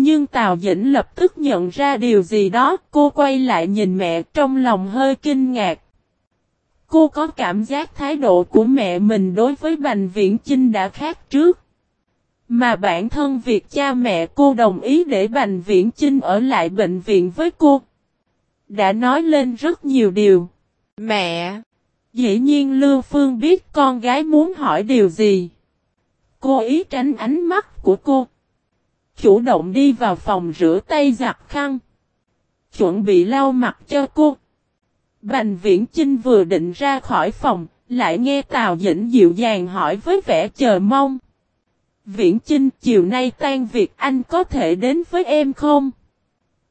Nhưng Tào Dĩnh lập tức nhận ra điều gì đó, cô quay lại nhìn mẹ trong lòng hơi kinh ngạc. Cô có cảm giác thái độ của mẹ mình đối với Bành Viễn Chinh đã khác trước. Mà bản thân việc cha mẹ cô đồng ý để Bành Viễn Chinh ở lại bệnh viện với cô. Đã nói lên rất nhiều điều. Mẹ! Dĩ nhiên Lưu Phương biết con gái muốn hỏi điều gì. Cô ý tránh ánh mắt của cô. Chủ động đi vào phòng rửa tay giặt khăn. Chuẩn bị lau mặt cho cô. Bành viễn Trinh vừa định ra khỏi phòng, lại nghe Tào Dĩnh dịu dàng hỏi với vẻ chờ mong. Viễn Trinh chiều nay tan việc anh có thể đến với em không?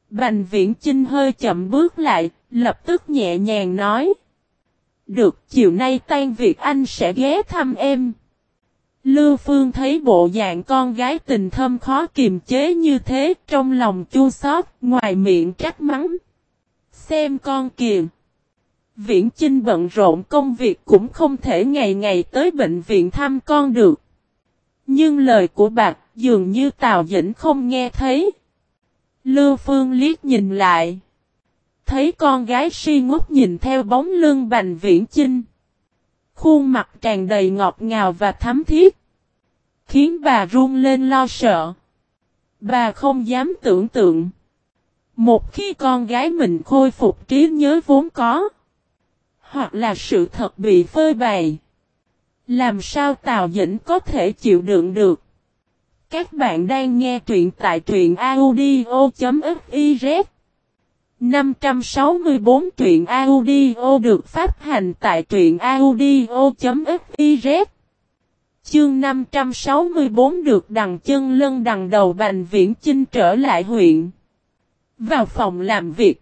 Bành viễn Trinh hơi chậm bước lại, lập tức nhẹ nhàng nói. Được chiều nay tan việc anh sẽ ghé thăm em. Lưu Phương thấy bộ dạng con gái tình thâm khó kiềm chế như thế trong lòng chua xót, ngoài miệng trách mắng. Xem con kìa. Viễn Chinh bận rộn công việc cũng không thể ngày ngày tới bệnh viện thăm con được. Nhưng lời của bạc dường như Tào Dĩnh không nghe thấy. Lưu Phương liếc nhìn lại. Thấy con gái si ngốc nhìn theo bóng lưng bành viễn chinh. Khuôn mặt tràn đầy ngọt ngào và thắm thiết. Khiến bà run lên lo sợ. Bà không dám tưởng tượng. Một khi con gái mình khôi phục trí nhớ vốn có. Hoặc là sự thật bị phơi bày. Làm sao Tào Dĩnh có thể chịu đựng được? Các bạn đang nghe truyện tại truyện audio.fiz 564 truyện audio được phát hành tại truyện audio.fiz Chương 564 được đằng chân lân đằng đầu Bành Viễn Chinh trở lại huyện. Vào phòng làm việc.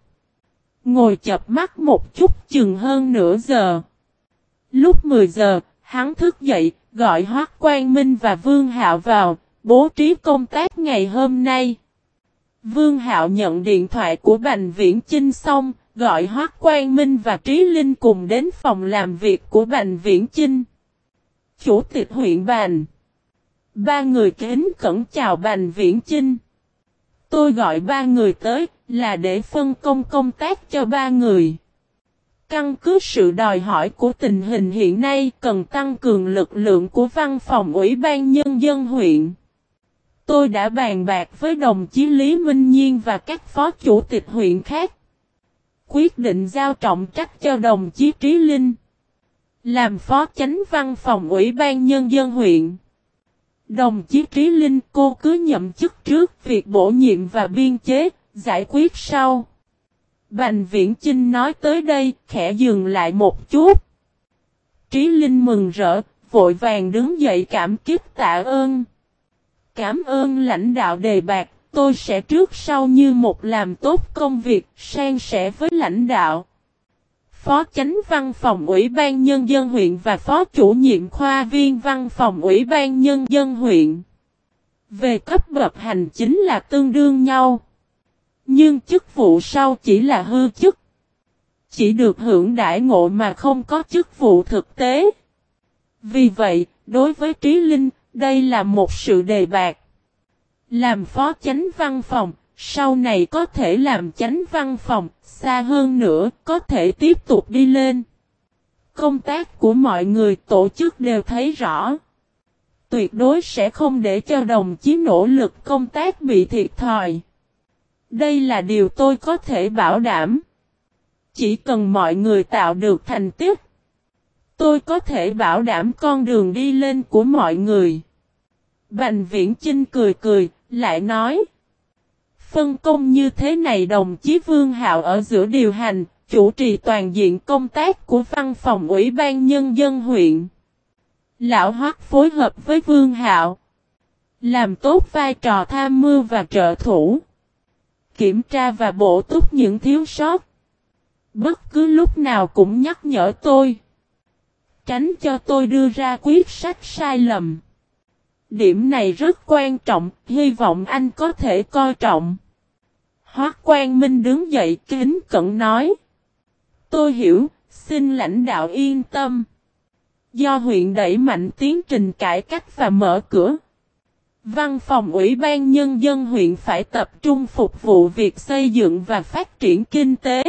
Ngồi chập mắt một chút chừng hơn nửa giờ. Lúc 10 giờ, hắn thức dậy, gọi Hoác Quang Minh và Vương Hạo vào, bố trí công tác ngày hôm nay. Vương Hạo nhận điện thoại của Bành Viễn Chinh xong, gọi Hoác Quang Minh và Trí Linh cùng đến phòng làm việc của Bành Viễn Chinh. Chủ tịch huyện Bành. Ba người kính cẩn chào Bành Viễn Chinh. Tôi gọi ba người tới là để phân công công tác cho ba người. Căn cứ sự đòi hỏi của tình hình hiện nay cần tăng cường lực lượng của văn phòng Ủy ban Nhân dân huyện. Tôi đã bàn bạc với đồng chí Lý Minh Nhiên và các phó chủ tịch huyện khác. Quyết định giao trọng trách cho đồng chí Trí Linh. Làm phó chánh văn phòng Ủy ban Nhân dân huyện. Đồng chí Trí Linh cô cứ nhậm chức trước việc bổ nhiệm và biên chế, giải quyết sau. Bành Viễn Chinh nói tới đây, khẽ dừng lại một chút. Trí Linh mừng rỡ, vội vàng đứng dậy cảm kích tạ ơn. Cảm ơn lãnh đạo đề bạc, tôi sẽ trước sau như một làm tốt công việc, sang sẻ với lãnh đạo. Phó Chánh Văn phòng Ủy ban Nhân dân huyện và Phó chủ nhiệm khoa viên Văn phòng Ủy ban Nhân dân huyện. Về cấp bậc hành chính là tương đương nhau. Nhưng chức vụ sau chỉ là hư chức. Chỉ được hưởng đại ngộ mà không có chức vụ thực tế. Vì vậy, đối với Trí Linh, đây là một sự đề bạc. Làm phó chánh văn phòng, sau này có thể làm chánh văn phòng, xa hơn nữa, có thể tiếp tục đi lên. Công tác của mọi người tổ chức đều thấy rõ. Tuyệt đối sẽ không để cho đồng chí nỗ lực công tác bị thiệt thòi. Đây là điều tôi có thể bảo đảm. Chỉ cần mọi người tạo được thành tích. Tôi có thể bảo đảm con đường đi lên của mọi người. Bành viễn Chinh cười cười, lại nói. Phân công như thế này đồng chí Vương Hạo ở giữa điều hành, chủ trì toàn diện công tác của văn phòng Ủy ban Nhân dân huyện. Lão Hoắc phối hợp với Vương Hạo. Làm tốt vai trò tham mưu và trợ thủ. Kiểm tra và bổ túc những thiếu sót. Bất cứ lúc nào cũng nhắc nhở tôi. tránh cho tôi đưa ra quyết sách sai lầm. Điểm này rất quan trọng, hy vọng anh có thể coi trọng. Hoác Quang Minh đứng dậy kính cẩn nói. Tôi hiểu, xin lãnh đạo yên tâm. Do huyện đẩy mạnh tiến trình cải cách và mở cửa. Văn phòng Ủy ban Nhân dân huyện phải tập trung phục vụ việc xây dựng và phát triển kinh tế.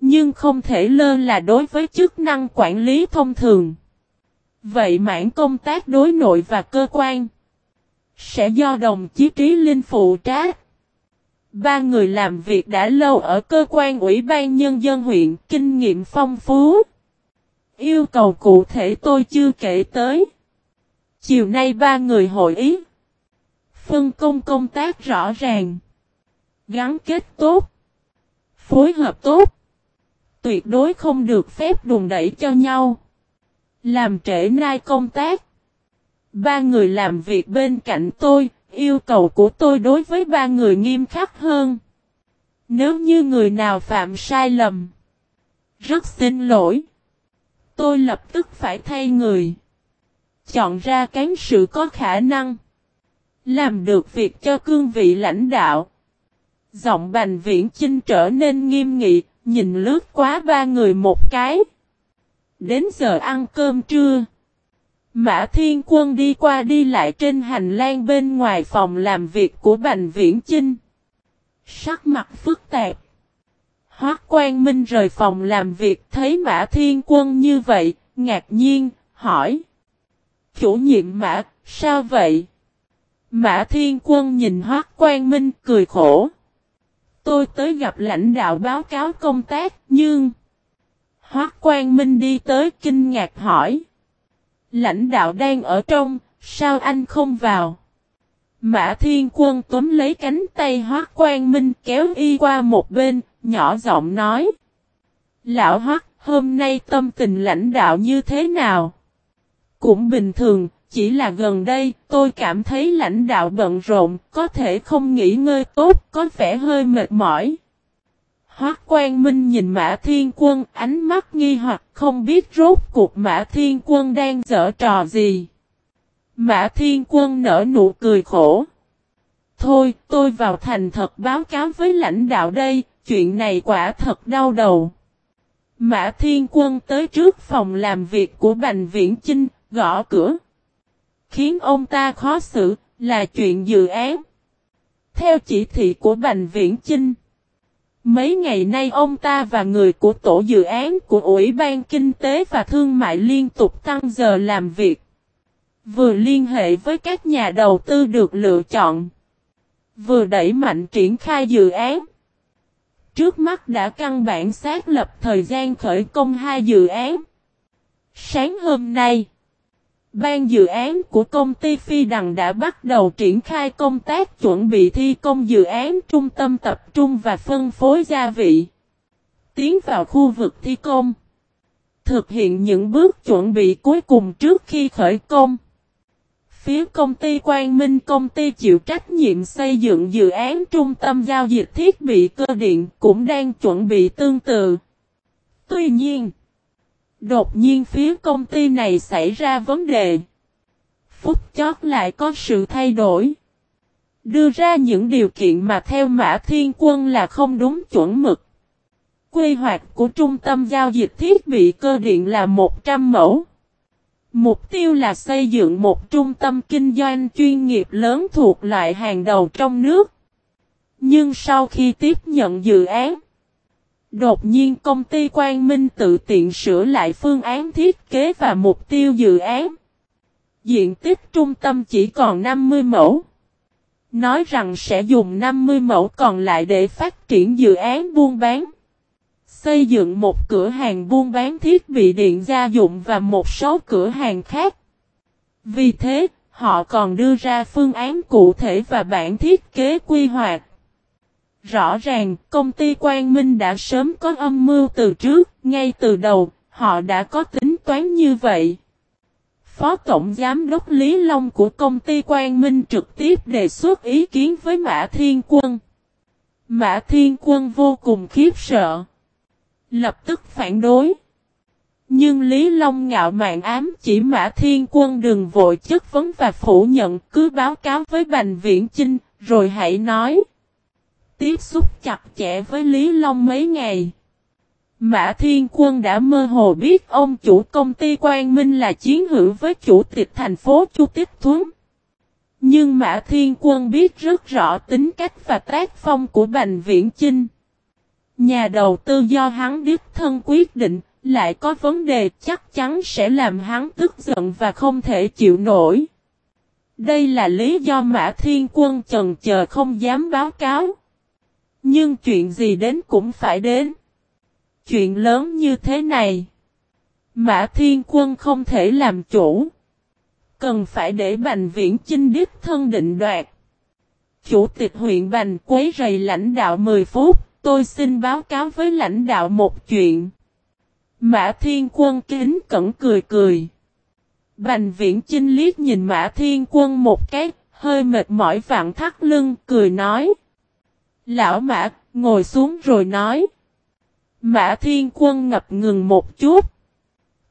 Nhưng không thể lơ là đối với chức năng quản lý thông thường. Vậy mảng công tác đối nội và cơ quan sẽ do đồng chí Trí Linh phụ trách. Ba người làm việc đã lâu ở cơ quan Ủy ban Nhân dân huyện, kinh nghiệm phong phú. Yêu cầu cụ thể tôi chưa kể tới. Chiều nay ba người hội ý. Phân công công tác rõ ràng. Gắn kết tốt. Phối hợp tốt. Tuyệt đối không được phép đùn đẩy cho nhau. Làm trễ nai công tác. Ba người làm việc bên cạnh tôi, yêu cầu của tôi đối với ba người nghiêm khắc hơn. Nếu như người nào phạm sai lầm, rất xin lỗi. Tôi lập tức phải thay người. Chọn ra cán sự có khả năng. Làm được việc cho cương vị lãnh đạo. Giọng bành viễn chinh trở nên nghiêm nghị, nhìn lướt quá ba người một cái. Đến giờ ăn cơm trưa. Mã Thiên Quân đi qua đi lại trên hành lang bên ngoài phòng làm việc của Bành Viễn Chinh. Sắc mặt phức tạp. Hoác Quang Minh rời phòng làm việc thấy Mã Thiên Quân như vậy, ngạc nhiên, hỏi. Chủ nhiệm Mã, sao vậy? Mã Thiên Quân nhìn Hoác Quang Minh cười khổ. Tôi tới gặp lãnh đạo báo cáo công tác, nhưng... Hoác Quang Minh đi tới kinh ngạc hỏi. Lãnh đạo đang ở trong, sao anh không vào? Mã Thiên Quân túm lấy cánh tay Hoác Quang Minh kéo y qua một bên, nhỏ giọng nói. Lão Hoác, hôm nay tâm tình lãnh đạo như thế nào? Cũng bình thường, chỉ là gần đây tôi cảm thấy lãnh đạo bận rộn, có thể không nghỉ ngơi tốt, có vẻ hơi mệt mỏi. Hoác Quang Minh nhìn Mã Thiên Quân ánh mắt nghi hoặc không biết rốt cuộc Mã Thiên Quân đang dở trò gì. Mã Thiên Quân nở nụ cười khổ. Thôi, tôi vào thành thật báo cáo với lãnh đạo đây, chuyện này quả thật đau đầu. Mã Thiên Quân tới trước phòng làm việc của Bành Viễn Chinh, gõ cửa. Khiến ông ta khó xử, là chuyện dự án. Theo chỉ thị của Bành Viễn Chinh. Mấy ngày nay ông ta và người của tổ dự án của Ủy ban Kinh tế và Thương mại liên tục tăng giờ làm việc. Vừa liên hệ với các nhà đầu tư được lựa chọn. Vừa đẩy mạnh triển khai dự án. Trước mắt đã căn bản xác lập thời gian khởi công hai dự án. Sáng hôm nay, Ban dự án của công ty Phi Đằng đã bắt đầu triển khai công tác chuẩn bị thi công dự án trung tâm tập trung và phân phối gia vị. Tiến vào khu vực thi công. Thực hiện những bước chuẩn bị cuối cùng trước khi khởi công. Phía công ty Quang Minh công ty chịu trách nhiệm xây dựng dự án trung tâm giao dịch thiết bị cơ điện cũng đang chuẩn bị tương tự. Tuy nhiên, Đột nhiên phía công ty này xảy ra vấn đề. Phút chót lại có sự thay đổi. Đưa ra những điều kiện mà theo Mã Thiên Quân là không đúng chuẩn mực. Quy hoạch của trung tâm giao dịch thiết bị cơ điện là 100 mẫu. Mục tiêu là xây dựng một trung tâm kinh doanh chuyên nghiệp lớn thuộc loại hàng đầu trong nước. Nhưng sau khi tiếp nhận dự án, Đột nhiên công ty Quang Minh tự tiện sửa lại phương án thiết kế và mục tiêu dự án. Diện tích trung tâm chỉ còn 50 mẫu. Nói rằng sẽ dùng 50 mẫu còn lại để phát triển dự án buôn bán. Xây dựng một cửa hàng buôn bán thiết bị điện gia dụng và một số cửa hàng khác. Vì thế, họ còn đưa ra phương án cụ thể và bản thiết kế quy hoạch. Rõ ràng, công ty Quang Minh đã sớm có âm mưu từ trước, ngay từ đầu, họ đã có tính toán như vậy. Phó Tổng Giám đốc Lý Long của công ty Quang Minh trực tiếp đề xuất ý kiến với Mã Thiên Quân. Mã Thiên Quân vô cùng khiếp sợ. Lập tức phản đối. Nhưng Lý Long ngạo mạn ám chỉ Mã Thiên Quân đừng vội chất vấn và phủ nhận cứ báo cáo với Bành Viễn Chinh, rồi hãy nói. Tiếp xúc chặt chẽ với Lý Long mấy ngày. Mã Thiên Quân đã mơ hồ biết ông chủ công ty Quang Minh là chiến hữu với chủ tịch thành phố Chu tiết Thuấn. Nhưng Mã Thiên Quân biết rất rõ tính cách và tác phong của Bành Viễn Chinh. Nhà đầu tư do hắn đích thân quyết định, lại có vấn đề chắc chắn sẽ làm hắn tức giận và không thể chịu nổi. Đây là lý do Mã Thiên Quân chần chờ không dám báo cáo. Nhưng chuyện gì đến cũng phải đến. Chuyện lớn như thế này. Mã Thiên Quân không thể làm chủ. Cần phải để Bành Viễn Chinh đích thân định đoạt. Chủ tịch huyện Bành quấy rầy lãnh đạo 10 phút, tôi xin báo cáo với lãnh đạo một chuyện. Mã Thiên Quân kính cẩn cười cười. Bành Viễn Chinh liếc nhìn Mã Thiên Quân một cái, hơi mệt mỏi vặn thắt lưng, cười nói. Lão Mã, ngồi xuống rồi nói. Mã Thiên Quân ngập ngừng một chút.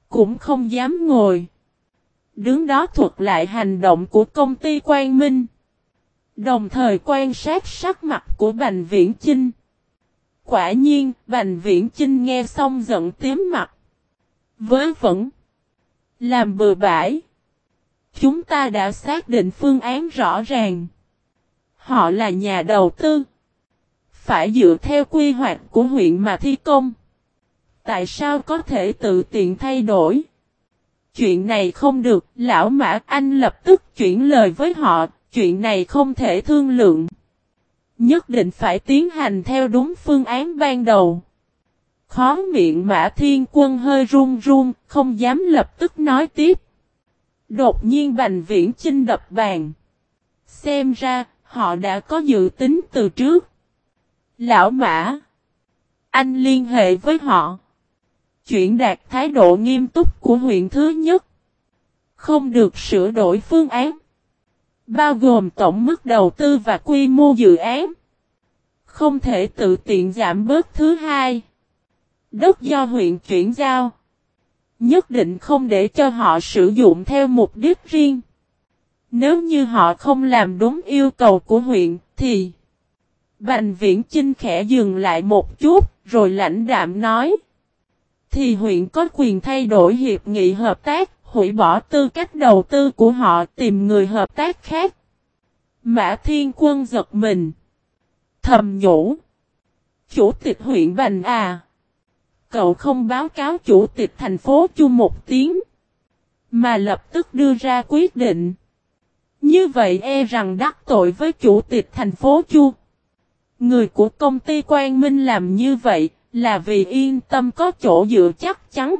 Cũng không dám ngồi. Đứng đó thuật lại hành động của công ty Quang Minh. Đồng thời quan sát sắc mặt của Bành Viễn Chinh. Quả nhiên, Bành Viễn Chinh nghe xong giận tím mặt. Với vẫn. Làm bừa bãi. Chúng ta đã xác định phương án rõ ràng. Họ là nhà đầu tư. Phải dựa theo quy hoạch của huyện mà thi công. Tại sao có thể tự tiện thay đổi? Chuyện này không được, lão Mã Anh lập tức chuyển lời với họ, chuyện này không thể thương lượng. Nhất định phải tiến hành theo đúng phương án ban đầu. Khó miệng Mã Thiên Quân hơi run run, không dám lập tức nói tiếp. Đột nhiên Bành Viễn Chinh đập bàn. Xem ra, họ đã có dự tính từ trước. Lão Mã. Anh liên hệ với họ. Chuyển đạt thái độ nghiêm túc của huyện thứ nhất. Không được sửa đổi phương án. Bao gồm tổng mức đầu tư và quy mô dự án. Không thể tự tiện giảm bớt thứ hai. Đất do huyện chuyển giao. Nhất định không để cho họ sử dụng theo mục đích riêng. Nếu như họ không làm đúng yêu cầu của huyện, thì Bành viễn Chinh khẽ dừng lại một chút rồi lãnh đạm nói. Thì huyện có quyền thay đổi hiệp nghị hợp tác, hủy bỏ tư cách đầu tư của họ tìm người hợp tác khác. Mã Thiên Quân giật mình. Thầm nhủ. Chủ tịch huyện Bành à. Cậu không báo cáo chủ tịch thành phố Chu một tiếng. Mà lập tức đưa ra quyết định. Như vậy e rằng đắc tội với chủ tịch thành phố Chu. Người của công ty Quang Minh làm như vậy là vì yên tâm có chỗ dựa chắc chắn.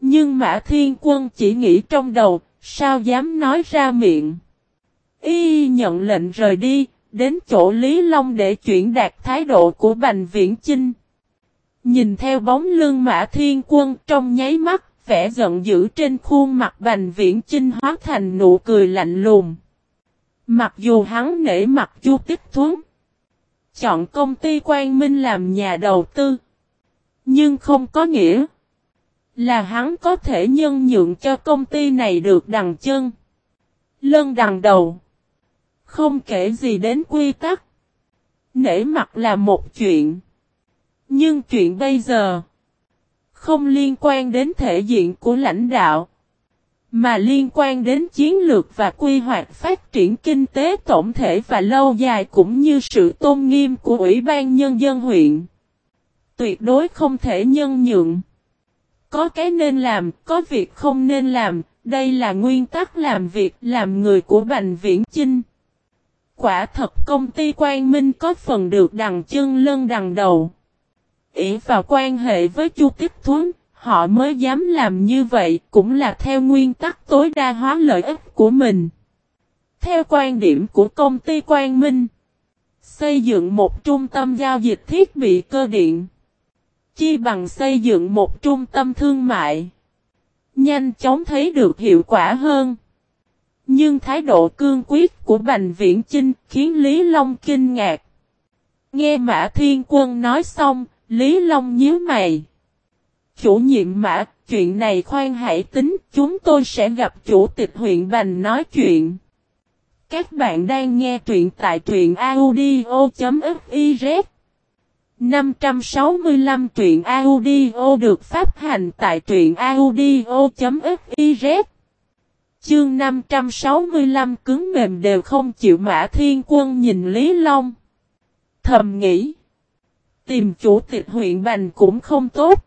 Nhưng Mã Thiên Quân chỉ nghĩ trong đầu, sao dám nói ra miệng. Y nhận lệnh rời đi, đến chỗ Lý Long để chuyển đạt thái độ của Bành Viễn Chinh. Nhìn theo bóng lưng Mã Thiên Quân trong nháy mắt, vẻ giận dữ trên khuôn mặt Bành Viễn Chinh hóa thành nụ cười lạnh lùng. Mặc dù hắn nể mặt Chu Tích Thuấn, chọn công ty Quang Minh làm nhà đầu tư, nhưng không có nghĩa là hắn có thể nhân nhượng cho công ty này được đằng chân, lân đằng đầu. Không kể gì đến quy tắc. Nể mặt là một chuyện. Nhưng chuyện bây giờ không liên quan đến thể diện của lãnh đạo, mà liên quan đến chiến lược và quy hoạch phát triển kinh tế tổng thể và lâu dài cũng như sự tôn nghiêm của Ủy ban Nhân dân huyện. Tuyệt đối không thể nhân nhượng. Có cái nên làm, có việc không nên làm, đây là nguyên tắc làm việc làm người của Bành Viễn Chinh. Quả thật công ty Quang Minh có phần được đằng chân lân đằng đầu. ỷ vào quan hệ với Chu Tiếp Thuấn, họ mới dám làm như vậy cũng là theo nguyên tắc tối đa hóa lợi ích của mình. Theo quan điểm của công ty Quang Minh, xây dựng một trung tâm giao dịch thiết bị cơ điện, chi bằng xây dựng một trung tâm thương mại, nhanh chóng thấy được hiệu quả hơn. Nhưng thái độ cương quyết của Bành Viễn Chinh khiến Lý Long kinh ngạc. Nghe Mã Thiên Quân nói xong, Lý Long nhíu mày. Chủ nhiệm mã, chuyện này khoan hãy tính, chúng tôi sẽ gặp chủ tịch huyện Bành nói chuyện. Các bạn đang nghe truyện tại truyện audio.fiz 565 truyện audio được phát hành tại truyện audio.fiz Chương 565 cứng mềm đều không chịu Mã Thiên Quân nhìn Lý Long. Thầm nghĩ. Tìm chủ tịch huyện Bành cũng không tốt.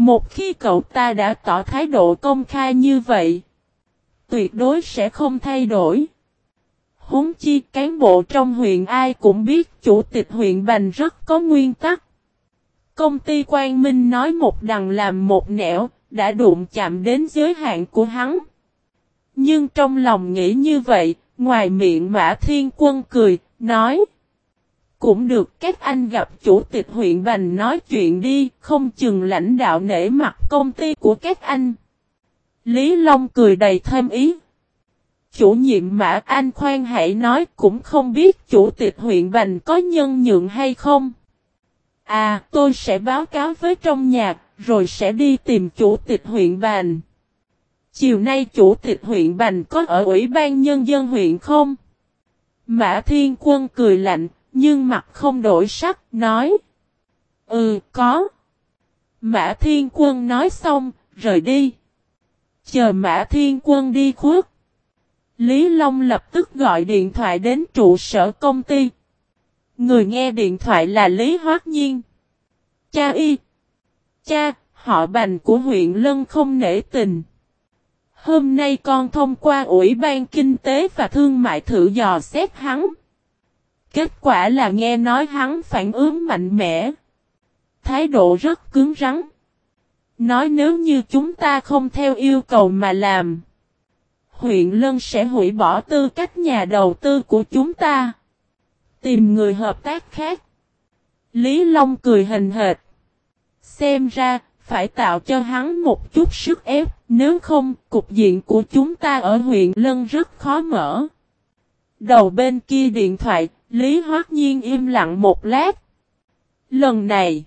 Một khi cậu ta đã tỏ thái độ công khai như vậy. Tuyệt đối sẽ không thay đổi. Húng chi cán bộ trong huyện ai cũng biết chủ tịch huyện Bành rất có nguyên tắc. Công ty Quang Minh nói một đằng làm một nẻo, đã đụng chạm đến giới hạn của hắn. Nhưng trong lòng nghĩ như vậy, ngoài miệng Mã Thiên Quân cười, nói. Cũng được các anh gặp chủ tịch huyện Bành nói chuyện đi, không chừng lãnh đạo nể mặt công ty của các anh. Lý Long cười đầy thêm ý. Chủ nhiệm Mã Anh khoan hãy nói cũng không biết chủ tịch huyện Bành có nhân nhượng hay không. À, tôi sẽ báo cáo với trong nhạc, rồi sẽ đi tìm chủ tịch huyện Bành. Chiều nay chủ tịch huyện Bành có ở Ủy ban Nhân dân huyện không? Mã Thiên Quân cười lạnh, nhưng mặt không đổi sắc, nói. Ừ, có. Mã Thiên Quân nói xong, rời đi. Chờ Mã Thiên Quân đi khuất. Lý Long lập tức gọi điện thoại đến trụ sở công ty. Người nghe điện thoại là Lý Hoác Nhiên. Cha y. Cha, họ bành của huyện Lân không nể tình. Hôm nay con thông qua Ủy ban Kinh tế và Thương mại thử dò xét hắn. Kết quả là nghe nói hắn phản ứng mạnh mẽ. Thái độ rất cứng rắn. Nói nếu như chúng ta không theo yêu cầu mà làm. Huyện Lân sẽ hủy bỏ tư cách nhà đầu tư của chúng ta. Tìm người hợp tác khác. Lý Long cười hình hệt. Xem ra, phải tạo cho hắn một chút sức ép, nếu không, cục diện của chúng ta ở huyện Lân rất khó mở. Đầu bên kia điện thoại, Lý Hoác Nhiên im lặng một lát. Lần này,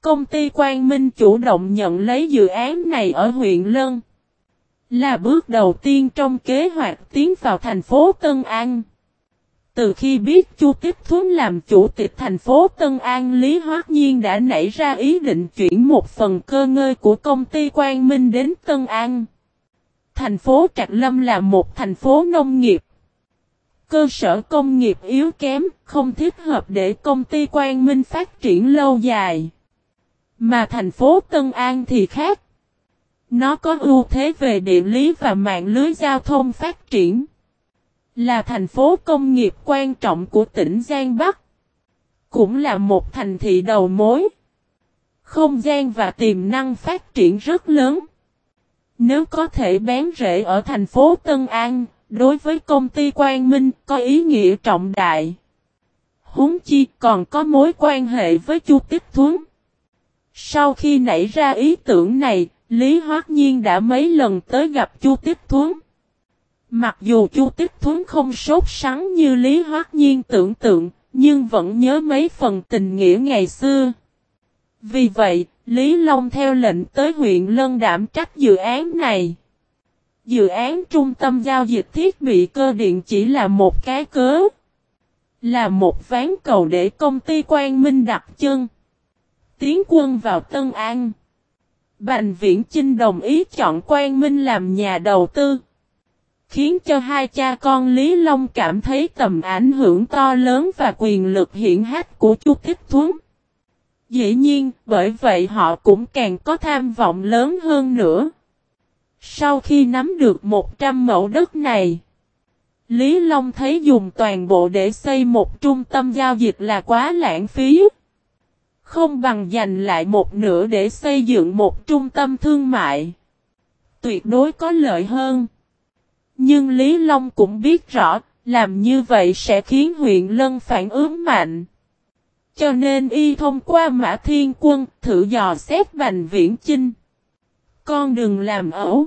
công ty Quang Minh chủ động nhận lấy dự án này ở huyện Lân. Là bước đầu tiên trong kế hoạch tiến vào thành phố Tân An. Từ khi biết Chu Tiếp Thuấn làm chủ tịch thành phố Tân An Lý Hoác Nhiên đã nảy ra ý định chuyển một phần cơ ngơi của công ty Quang Minh đến Tân An. Thành phố Trạc Lâm là một thành phố nông nghiệp. Cơ sở công nghiệp yếu kém, không thích hợp để công ty Quang Minh phát triển lâu dài. Mà thành phố Tân An thì khác. Nó có ưu thế về địa lý và mạng lưới giao thông phát triển. Là thành phố công nghiệp quan trọng của tỉnh Giang Bắc. Cũng là một thành thị đầu mối. Không gian và tiềm năng phát triển rất lớn. Nếu có thể bán rễ ở thành phố Tân An, đối với công ty Quang Minh có ý nghĩa trọng đại. Húng chi còn có mối quan hệ với Chu Tích Thuấn. Sau khi nảy ra ý tưởng này, Lý Hoác Nhiên đã mấy lần tới gặp Chu Tích Thuấn. Mặc dù Chu Tích Thuấn không sốt sắng như Lý Hoác Nhiên tưởng tượng, nhưng vẫn nhớ mấy phần tình nghĩa ngày xưa. Vì vậy, Lý Long theo lệnh tới huyện Lân đảm trách dự án này. Dự án trung tâm giao dịch thiết bị cơ điện chỉ là một cái cớ. Là một ván cầu để công ty Quang Minh đặt chân. Tiến quân vào Tân An. Bành Viễn Chinh đồng ý chọn Quang Minh làm nhà đầu tư. Khiến cho hai cha con Lý Long cảm thấy tầm ảnh hưởng to lớn và quyền lực hiển hách của Chu Thích Thuấn. Dĩ nhiên, bởi vậy họ cũng càng có tham vọng lớn hơn nữa. Sau khi nắm được 100 mẫu đất này, Lý Long thấy dùng toàn bộ để xây một trung tâm giao dịch là quá lãng phí. Không bằng dành lại một nửa để xây dựng một trung tâm thương mại. Tuyệt đối có lợi hơn. Nhưng Lý Long cũng biết rõ, làm như vậy sẽ khiến huyện Lân phản ứng mạnh. Cho nên y thông qua Mã Thiên Quân thử dò xét Bành Viễn Chinh. Con đừng làm ẩu.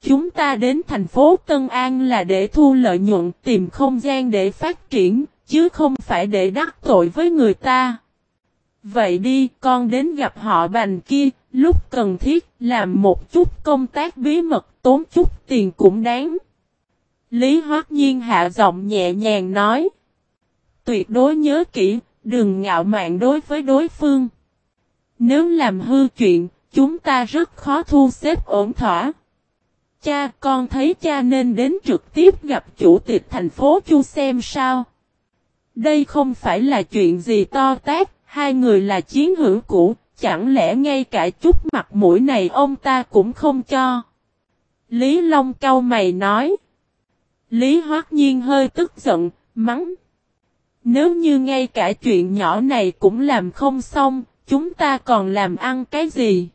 Chúng ta đến thành phố Tân An là để thu lợi nhuận tìm không gian để phát triển, chứ không phải để đắc tội với người ta. Vậy đi, con đến gặp họ bành kia, Lúc cần thiết, làm một chút công tác bí mật, tốn chút tiền cũng đáng. Lý Hoắc Nhiên hạ giọng nhẹ nhàng nói. Tuyệt đối nhớ kỹ, đừng ngạo mạn đối với đối phương. Nếu làm hư chuyện, chúng ta rất khó thu xếp ổn thỏa. Cha con thấy cha nên đến trực tiếp gặp chủ tịch thành phố Chu xem sao. Đây không phải là chuyện gì to tát, hai người là chiến hữu cũ, chẳng lẽ ngay cả chút mặt mũi này ông ta cũng không cho. Lý Long cau mày nói. Lý Hoắc Nhiên hơi tức giận, mắng. Nếu như ngay cả chuyện nhỏ này cũng làm không xong, chúng ta còn làm ăn cái gì?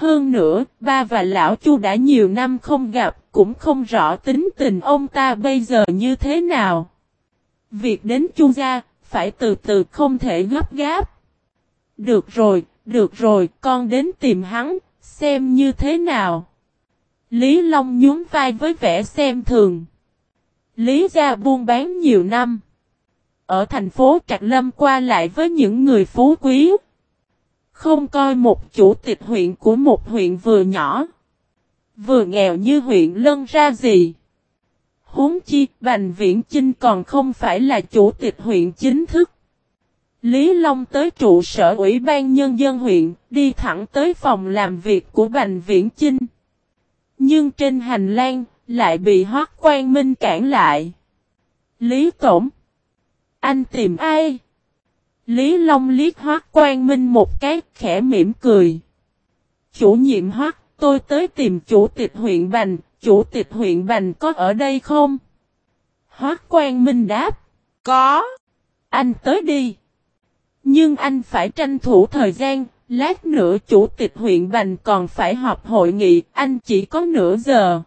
Hơn nữa, ba và lão Chu đã nhiều năm không gặp, cũng không rõ tính tình ông ta bây giờ như thế nào. Việc đến Chu gia, phải từ từ không thể gấp gáp. Được rồi, được rồi, con đến tìm hắn, xem như thế nào. Lý Long nhún vai với vẻ xem thường. Lý gia buôn bán nhiều năm. Ở thành phố Trạc Lâm qua lại với những người phú quý. Không coi một chủ tịch huyện của một huyện vừa nhỏ. Vừa nghèo như huyện lân ra gì. Huống chi, Bành Viễn Chinh còn không phải là chủ tịch huyện chính thức. Lý Long tới trụ sở Ủy ban Nhân dân huyện, đi thẳng tới phòng làm việc của Bành Viễn Chinh. Nhưng trên hành lang, lại bị Hoác Quang Minh cản lại. Lý Tổng Anh tìm ai? Lý Long liếc Hoác Quang Minh một cái khẽ mỉm cười. Chủ nhiệm Hoác, tôi tới tìm chủ tịch huyện Bành, chủ tịch huyện Bành có ở đây không? Hoác Quang Minh đáp. Có. Anh tới đi. Nhưng anh phải tranh thủ thời gian, lát nữa chủ tịch huyện Bành còn phải họp hội nghị, anh chỉ có nửa giờ.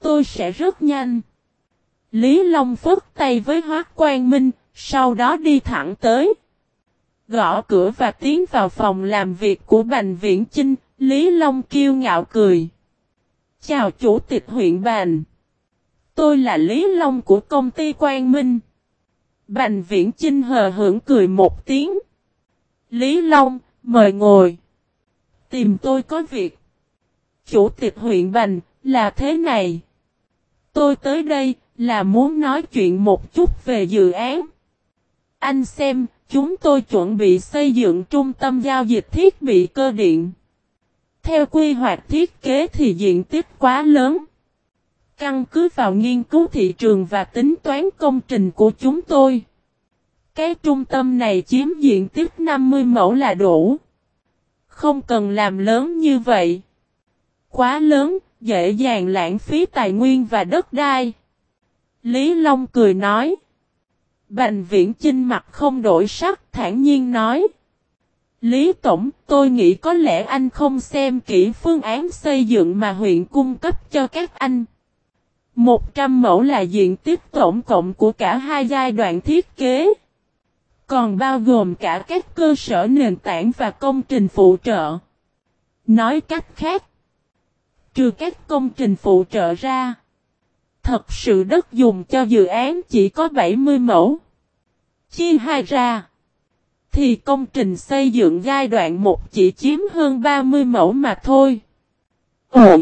Tôi sẽ rất nhanh. Lý Long phất tay với Hoác Quang Minh, sau đó đi thẳng tới. Gõ cửa và tiến vào phòng làm việc của Bành Viễn Chinh, Lý Long kiêu ngạo cười. Chào chủ tịch huyện Bành. Tôi là Lý Long của công ty Quang Minh. Bành Viễn Chinh hờ hưởng cười một tiếng. Lý Long, mời ngồi. Tìm tôi có việc. Chủ tịch huyện Bành, là thế này. Tôi tới đây, là muốn nói chuyện một chút về dự án. Anh xem, chúng tôi chuẩn bị xây dựng trung tâm giao dịch thiết bị cơ điện. Theo quy hoạch thiết kế thì diện tích quá lớn. Căn cứ vào nghiên cứu thị trường và tính toán công trình của chúng tôi. Cái trung tâm này chiếm diện tích 50 mẫu là đủ. Không cần làm lớn như vậy. Quá lớn, dễ dàng lãng phí tài nguyên và đất đai. Lý Long cười nói. Bành viễn chinh mặt không đổi sắc thản nhiên nói. Lý Tổng, tôi nghĩ có lẽ anh không xem kỹ phương án xây dựng mà huyện cung cấp cho các anh. 100 mẫu là diện tích tổng cộng của cả hai giai đoạn thiết kế. Còn bao gồm cả các cơ sở nền tảng và công trình phụ trợ. Nói cách khác, trừ các công trình phụ trợ ra, thật sự đất dùng cho dự án chỉ có 70 mẫu. Chia hai ra, thì công trình xây dựng giai đoạn 1 chỉ chiếm hơn 30 mẫu mà thôi. Ồ!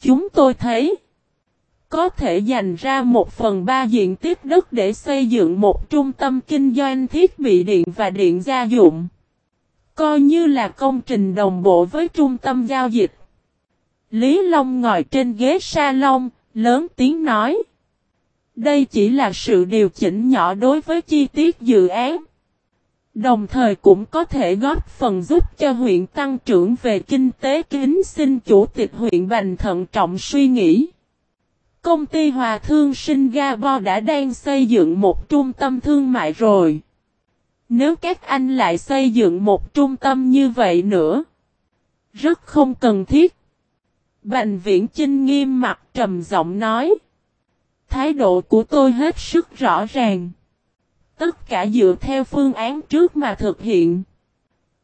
Chúng tôi thấy, có thể dành ra một phần ba diện tích đất để xây dựng một trung tâm kinh doanh thiết bị điện và điện gia dụng. Coi như là công trình đồng bộ với trung tâm giao dịch. Lý Long ngồi trên ghế salon, lớn tiếng nói. Đây chỉ là sự điều chỉnh nhỏ đối với chi tiết dự án. Đồng thời cũng có thể góp phần giúp cho huyện tăng trưởng về kinh tế kính xin chủ tịch huyện Bành thận trọng suy nghĩ. Công ty Hòa Thương Singapore đã đang xây dựng một trung tâm thương mại rồi. Nếu các anh lại xây dựng một trung tâm như vậy nữa, rất không cần thiết. Bành viễn Chinh nghiêm mặt trầm giọng nói. Thái độ của tôi hết sức rõ ràng. Tất cả dựa theo phương án trước mà thực hiện.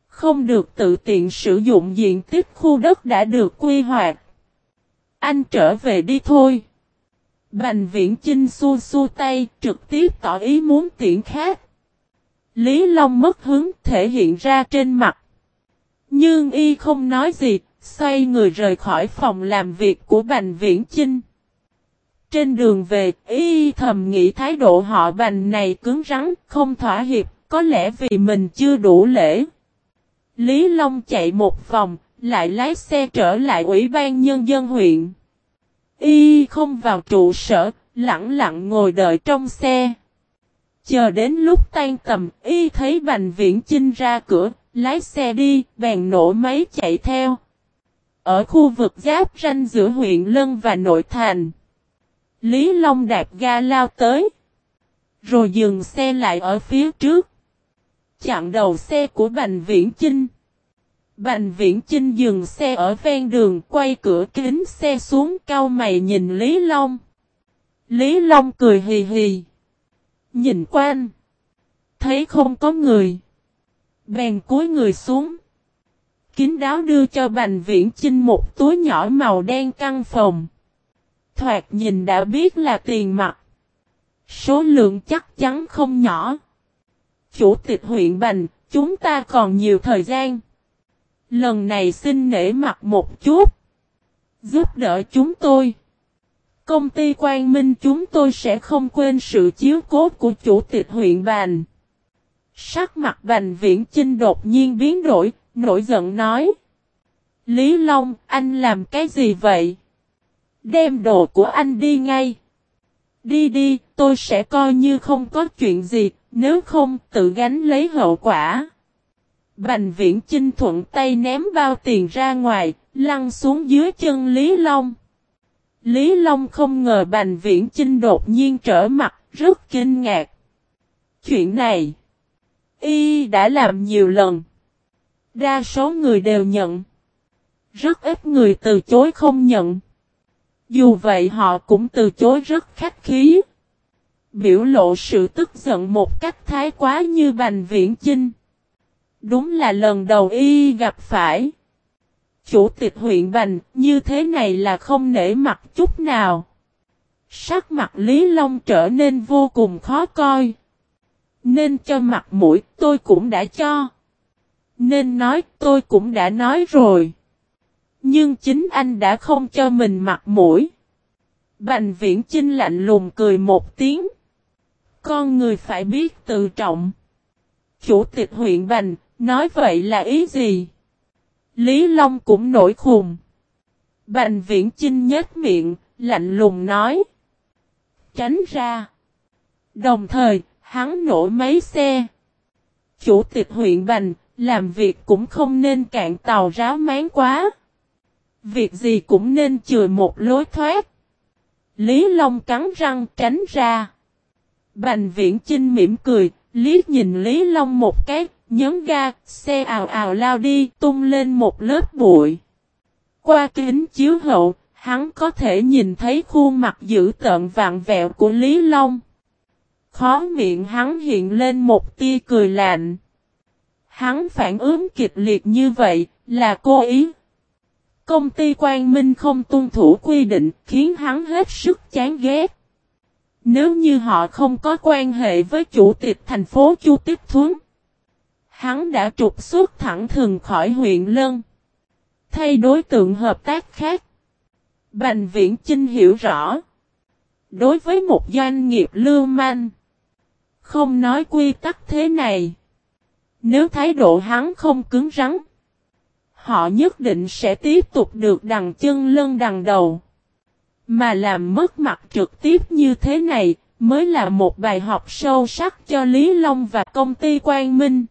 Không được tự tiện sử dụng diện tích khu đất đã được quy hoạch. Anh trở về đi thôi. Bành viễn Chinh xua xua tay trực tiếp tỏ ý muốn tiện khác. Lý Long mất hứng thể hiện ra trên mặt. Nhưng y không nói gì, xoay người rời khỏi phòng làm việc của Bành Viễn Chinh. Trên đường về, y thầm nghĩ thái độ họ Bành này cứng rắn, không thỏa hiệp, có lẽ vì mình chưa đủ lễ. Lý Long chạy một vòng, lại lái xe trở lại Ủy ban Nhân dân huyện. Y không vào trụ sở, lặng lặng ngồi đợi trong xe. Chờ đến lúc tan tầm, y thấy Bành Viễn Chinh ra cửa, lái xe đi, bèn nổ máy chạy theo. Ở khu vực giáp ranh giữa huyện Lân và nội thành. Lý Long đạp ga lao tới. Rồi dừng xe lại ở phía trước. Chặn đầu xe của Bành Viễn Chinh. Bành Viễn Chinh dừng xe ở ven đường, quay cửa kính xe xuống cao mày nhìn Lý Long. Lý Long cười hì hì. Nhìn quanh. Thấy không có người. Bèn cúi người xuống kín đáo đưa cho Bành Viễn Chinh một túi nhỏ màu đen căng phòng. Thoạt nhìn đã biết là tiền mặt. Số lượng chắc chắn không nhỏ. Chủ tịch huyện Bành, chúng ta còn nhiều thời gian. Lần này xin nể mặt một chút. Giúp đỡ chúng tôi. Công ty Quang Minh chúng tôi sẽ không quên sự chiếu cố của chủ tịch huyện Bành. Sắc mặt Bành Viễn Chinh đột nhiên biến đổi, nổi giận nói. Lý Long, anh làm cái gì vậy? Đem đồ của anh đi ngay. Đi đi, tôi sẽ coi như không có chuyện gì, nếu không tự gánh lấy hậu quả. Bành viễn Chinh thuận tay ném bao tiền ra ngoài, lăn xuống dưới chân Lý Long. Lý Long không ngờ Bành Viễn Chinh đột nhiên trở mặt, rất kinh ngạc. Chuyện này, y đã làm nhiều lần. Đa số người đều nhận. Rất ít người từ chối không nhận. Dù vậy họ cũng từ chối rất khách khí. Biểu lộ sự tức giận một cách thái quá như Bành Viễn Chinh. Đúng là lần đầu y gặp phải. Chủ tịch huyện Bành, như thế này là không nể mặt chút nào. Sắc mặt Lý Long trở nên vô cùng khó coi. Nên cho mặt mũi tôi cũng đã cho. Nên nói tôi cũng đã nói rồi. Nhưng chính anh đã không cho mình mặt mũi. Bành viễn chinh lạnh lùng cười một tiếng. Con người phải biết tự trọng. Chủ tịch huyện Bành, nói vậy là ý gì? Lý Long cũng nổi khùng. Bành viễn chinh nhếch miệng, lạnh lùng nói. Tránh ra. Đồng thời, hắn nổ mấy xe. Chủ tịch huyện Bành, làm việc cũng không nên cạn tàu ráo mán quá. Việc gì cũng nên chừa một lối thoát. Lý Long cắn răng tránh ra. Bành viễn Trinh mỉm cười, liếc nhìn Lý Long một cái, nhấn ga, xe ào ào lao đi, tung lên một lớp bụi. Qua kính chiếu hậu, hắn có thể nhìn thấy khuôn mặt dữ tợn vạn vẹo của Lý Long. Khó miệng hắn hiện lên một tia cười lạnh. Hắn phản ứng kịch liệt như vậy, là cố ý. Công ty Quang Minh không tuân thủ quy định, khiến hắn hết sức chán ghét. Nếu như họ không có quan hệ với chủ tịch thành phố Chu Tiếp Thuấn, hắn đã trục xuất thẳng thường khỏi huyện Lân. Thay đối tượng hợp tác khác. Bành Viễn Chinh hiểu rõ. Đối với một doanh nghiệp lưu manh, không nói quy tắc thế này. Nếu thái độ hắn không cứng rắn, họ nhất định sẽ tiếp tục được đằng chân lân đằng đầu. Mà làm mất mặt trực tiếp như thế này, mới là một bài học sâu sắc cho Lý Long và công ty Quang Minh.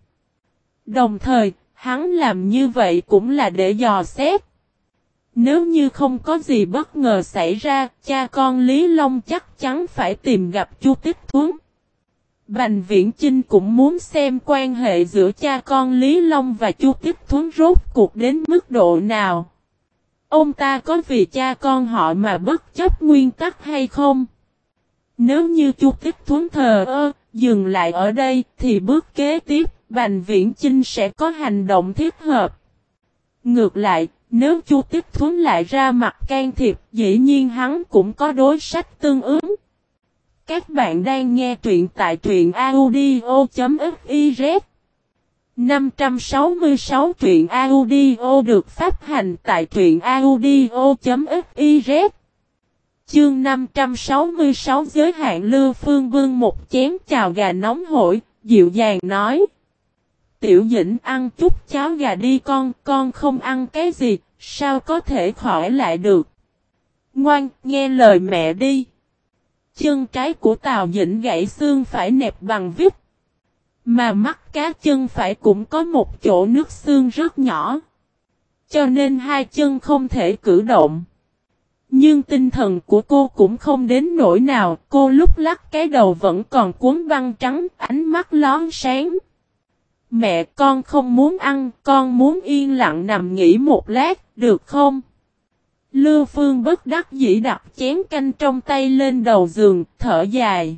Đồng thời, hắn làm như vậy cũng là để dò xét. Nếu như không có gì bất ngờ xảy ra, cha con Lý Long chắc chắn phải tìm gặp Chu Tích Thuấn. Bành Viễn Chinh cũng muốn xem quan hệ giữa cha con Lý Long và Chu Tiếp Thuấn rốt cuộc đến mức độ nào. Ông ta có vì cha con họ mà bất chấp nguyên tắc hay không? Nếu như Chu Tiếp Thuấn thờ ơ, dừng lại ở đây thì bước kế tiếp, Bành Viễn Chinh sẽ có hành động thiết hợp. Ngược lại, nếu Chu Tiếp Thuấn lại ra mặt can thiệp, dĩ nhiên hắn cũng có đối sách tương ứng. Các bạn đang nghe truyện tại truyện audio.fiz 566 truyện audio được phát hành tại truyện audio.fiz Chương 566 giới hạn Lưu Phương Vương một chén chào gà nóng hổi, dịu dàng nói. Tiểu dĩnh ăn chút cháo gà đi con, con không ăn cái gì, sao có thể khỏi lại được. Ngoan, nghe lời mẹ đi. Chân trái của Tào Dĩnh gãy xương phải nẹp bằng vít. Mà mắt cá chân phải cũng có một chỗ nước xương rất nhỏ. Cho nên hai chân không thể cử động. Nhưng tinh thần của cô cũng không đến nỗi nào, cô lúc lắc cái đầu vẫn còn cuốn băng trắng, ánh mắt lón sáng. Mẹ con không muốn ăn, con muốn yên lặng nằm nghỉ một lát, được không? Lưu Phương bất đắc dĩ đặt chén canh trong tay lên đầu giường, thở dài.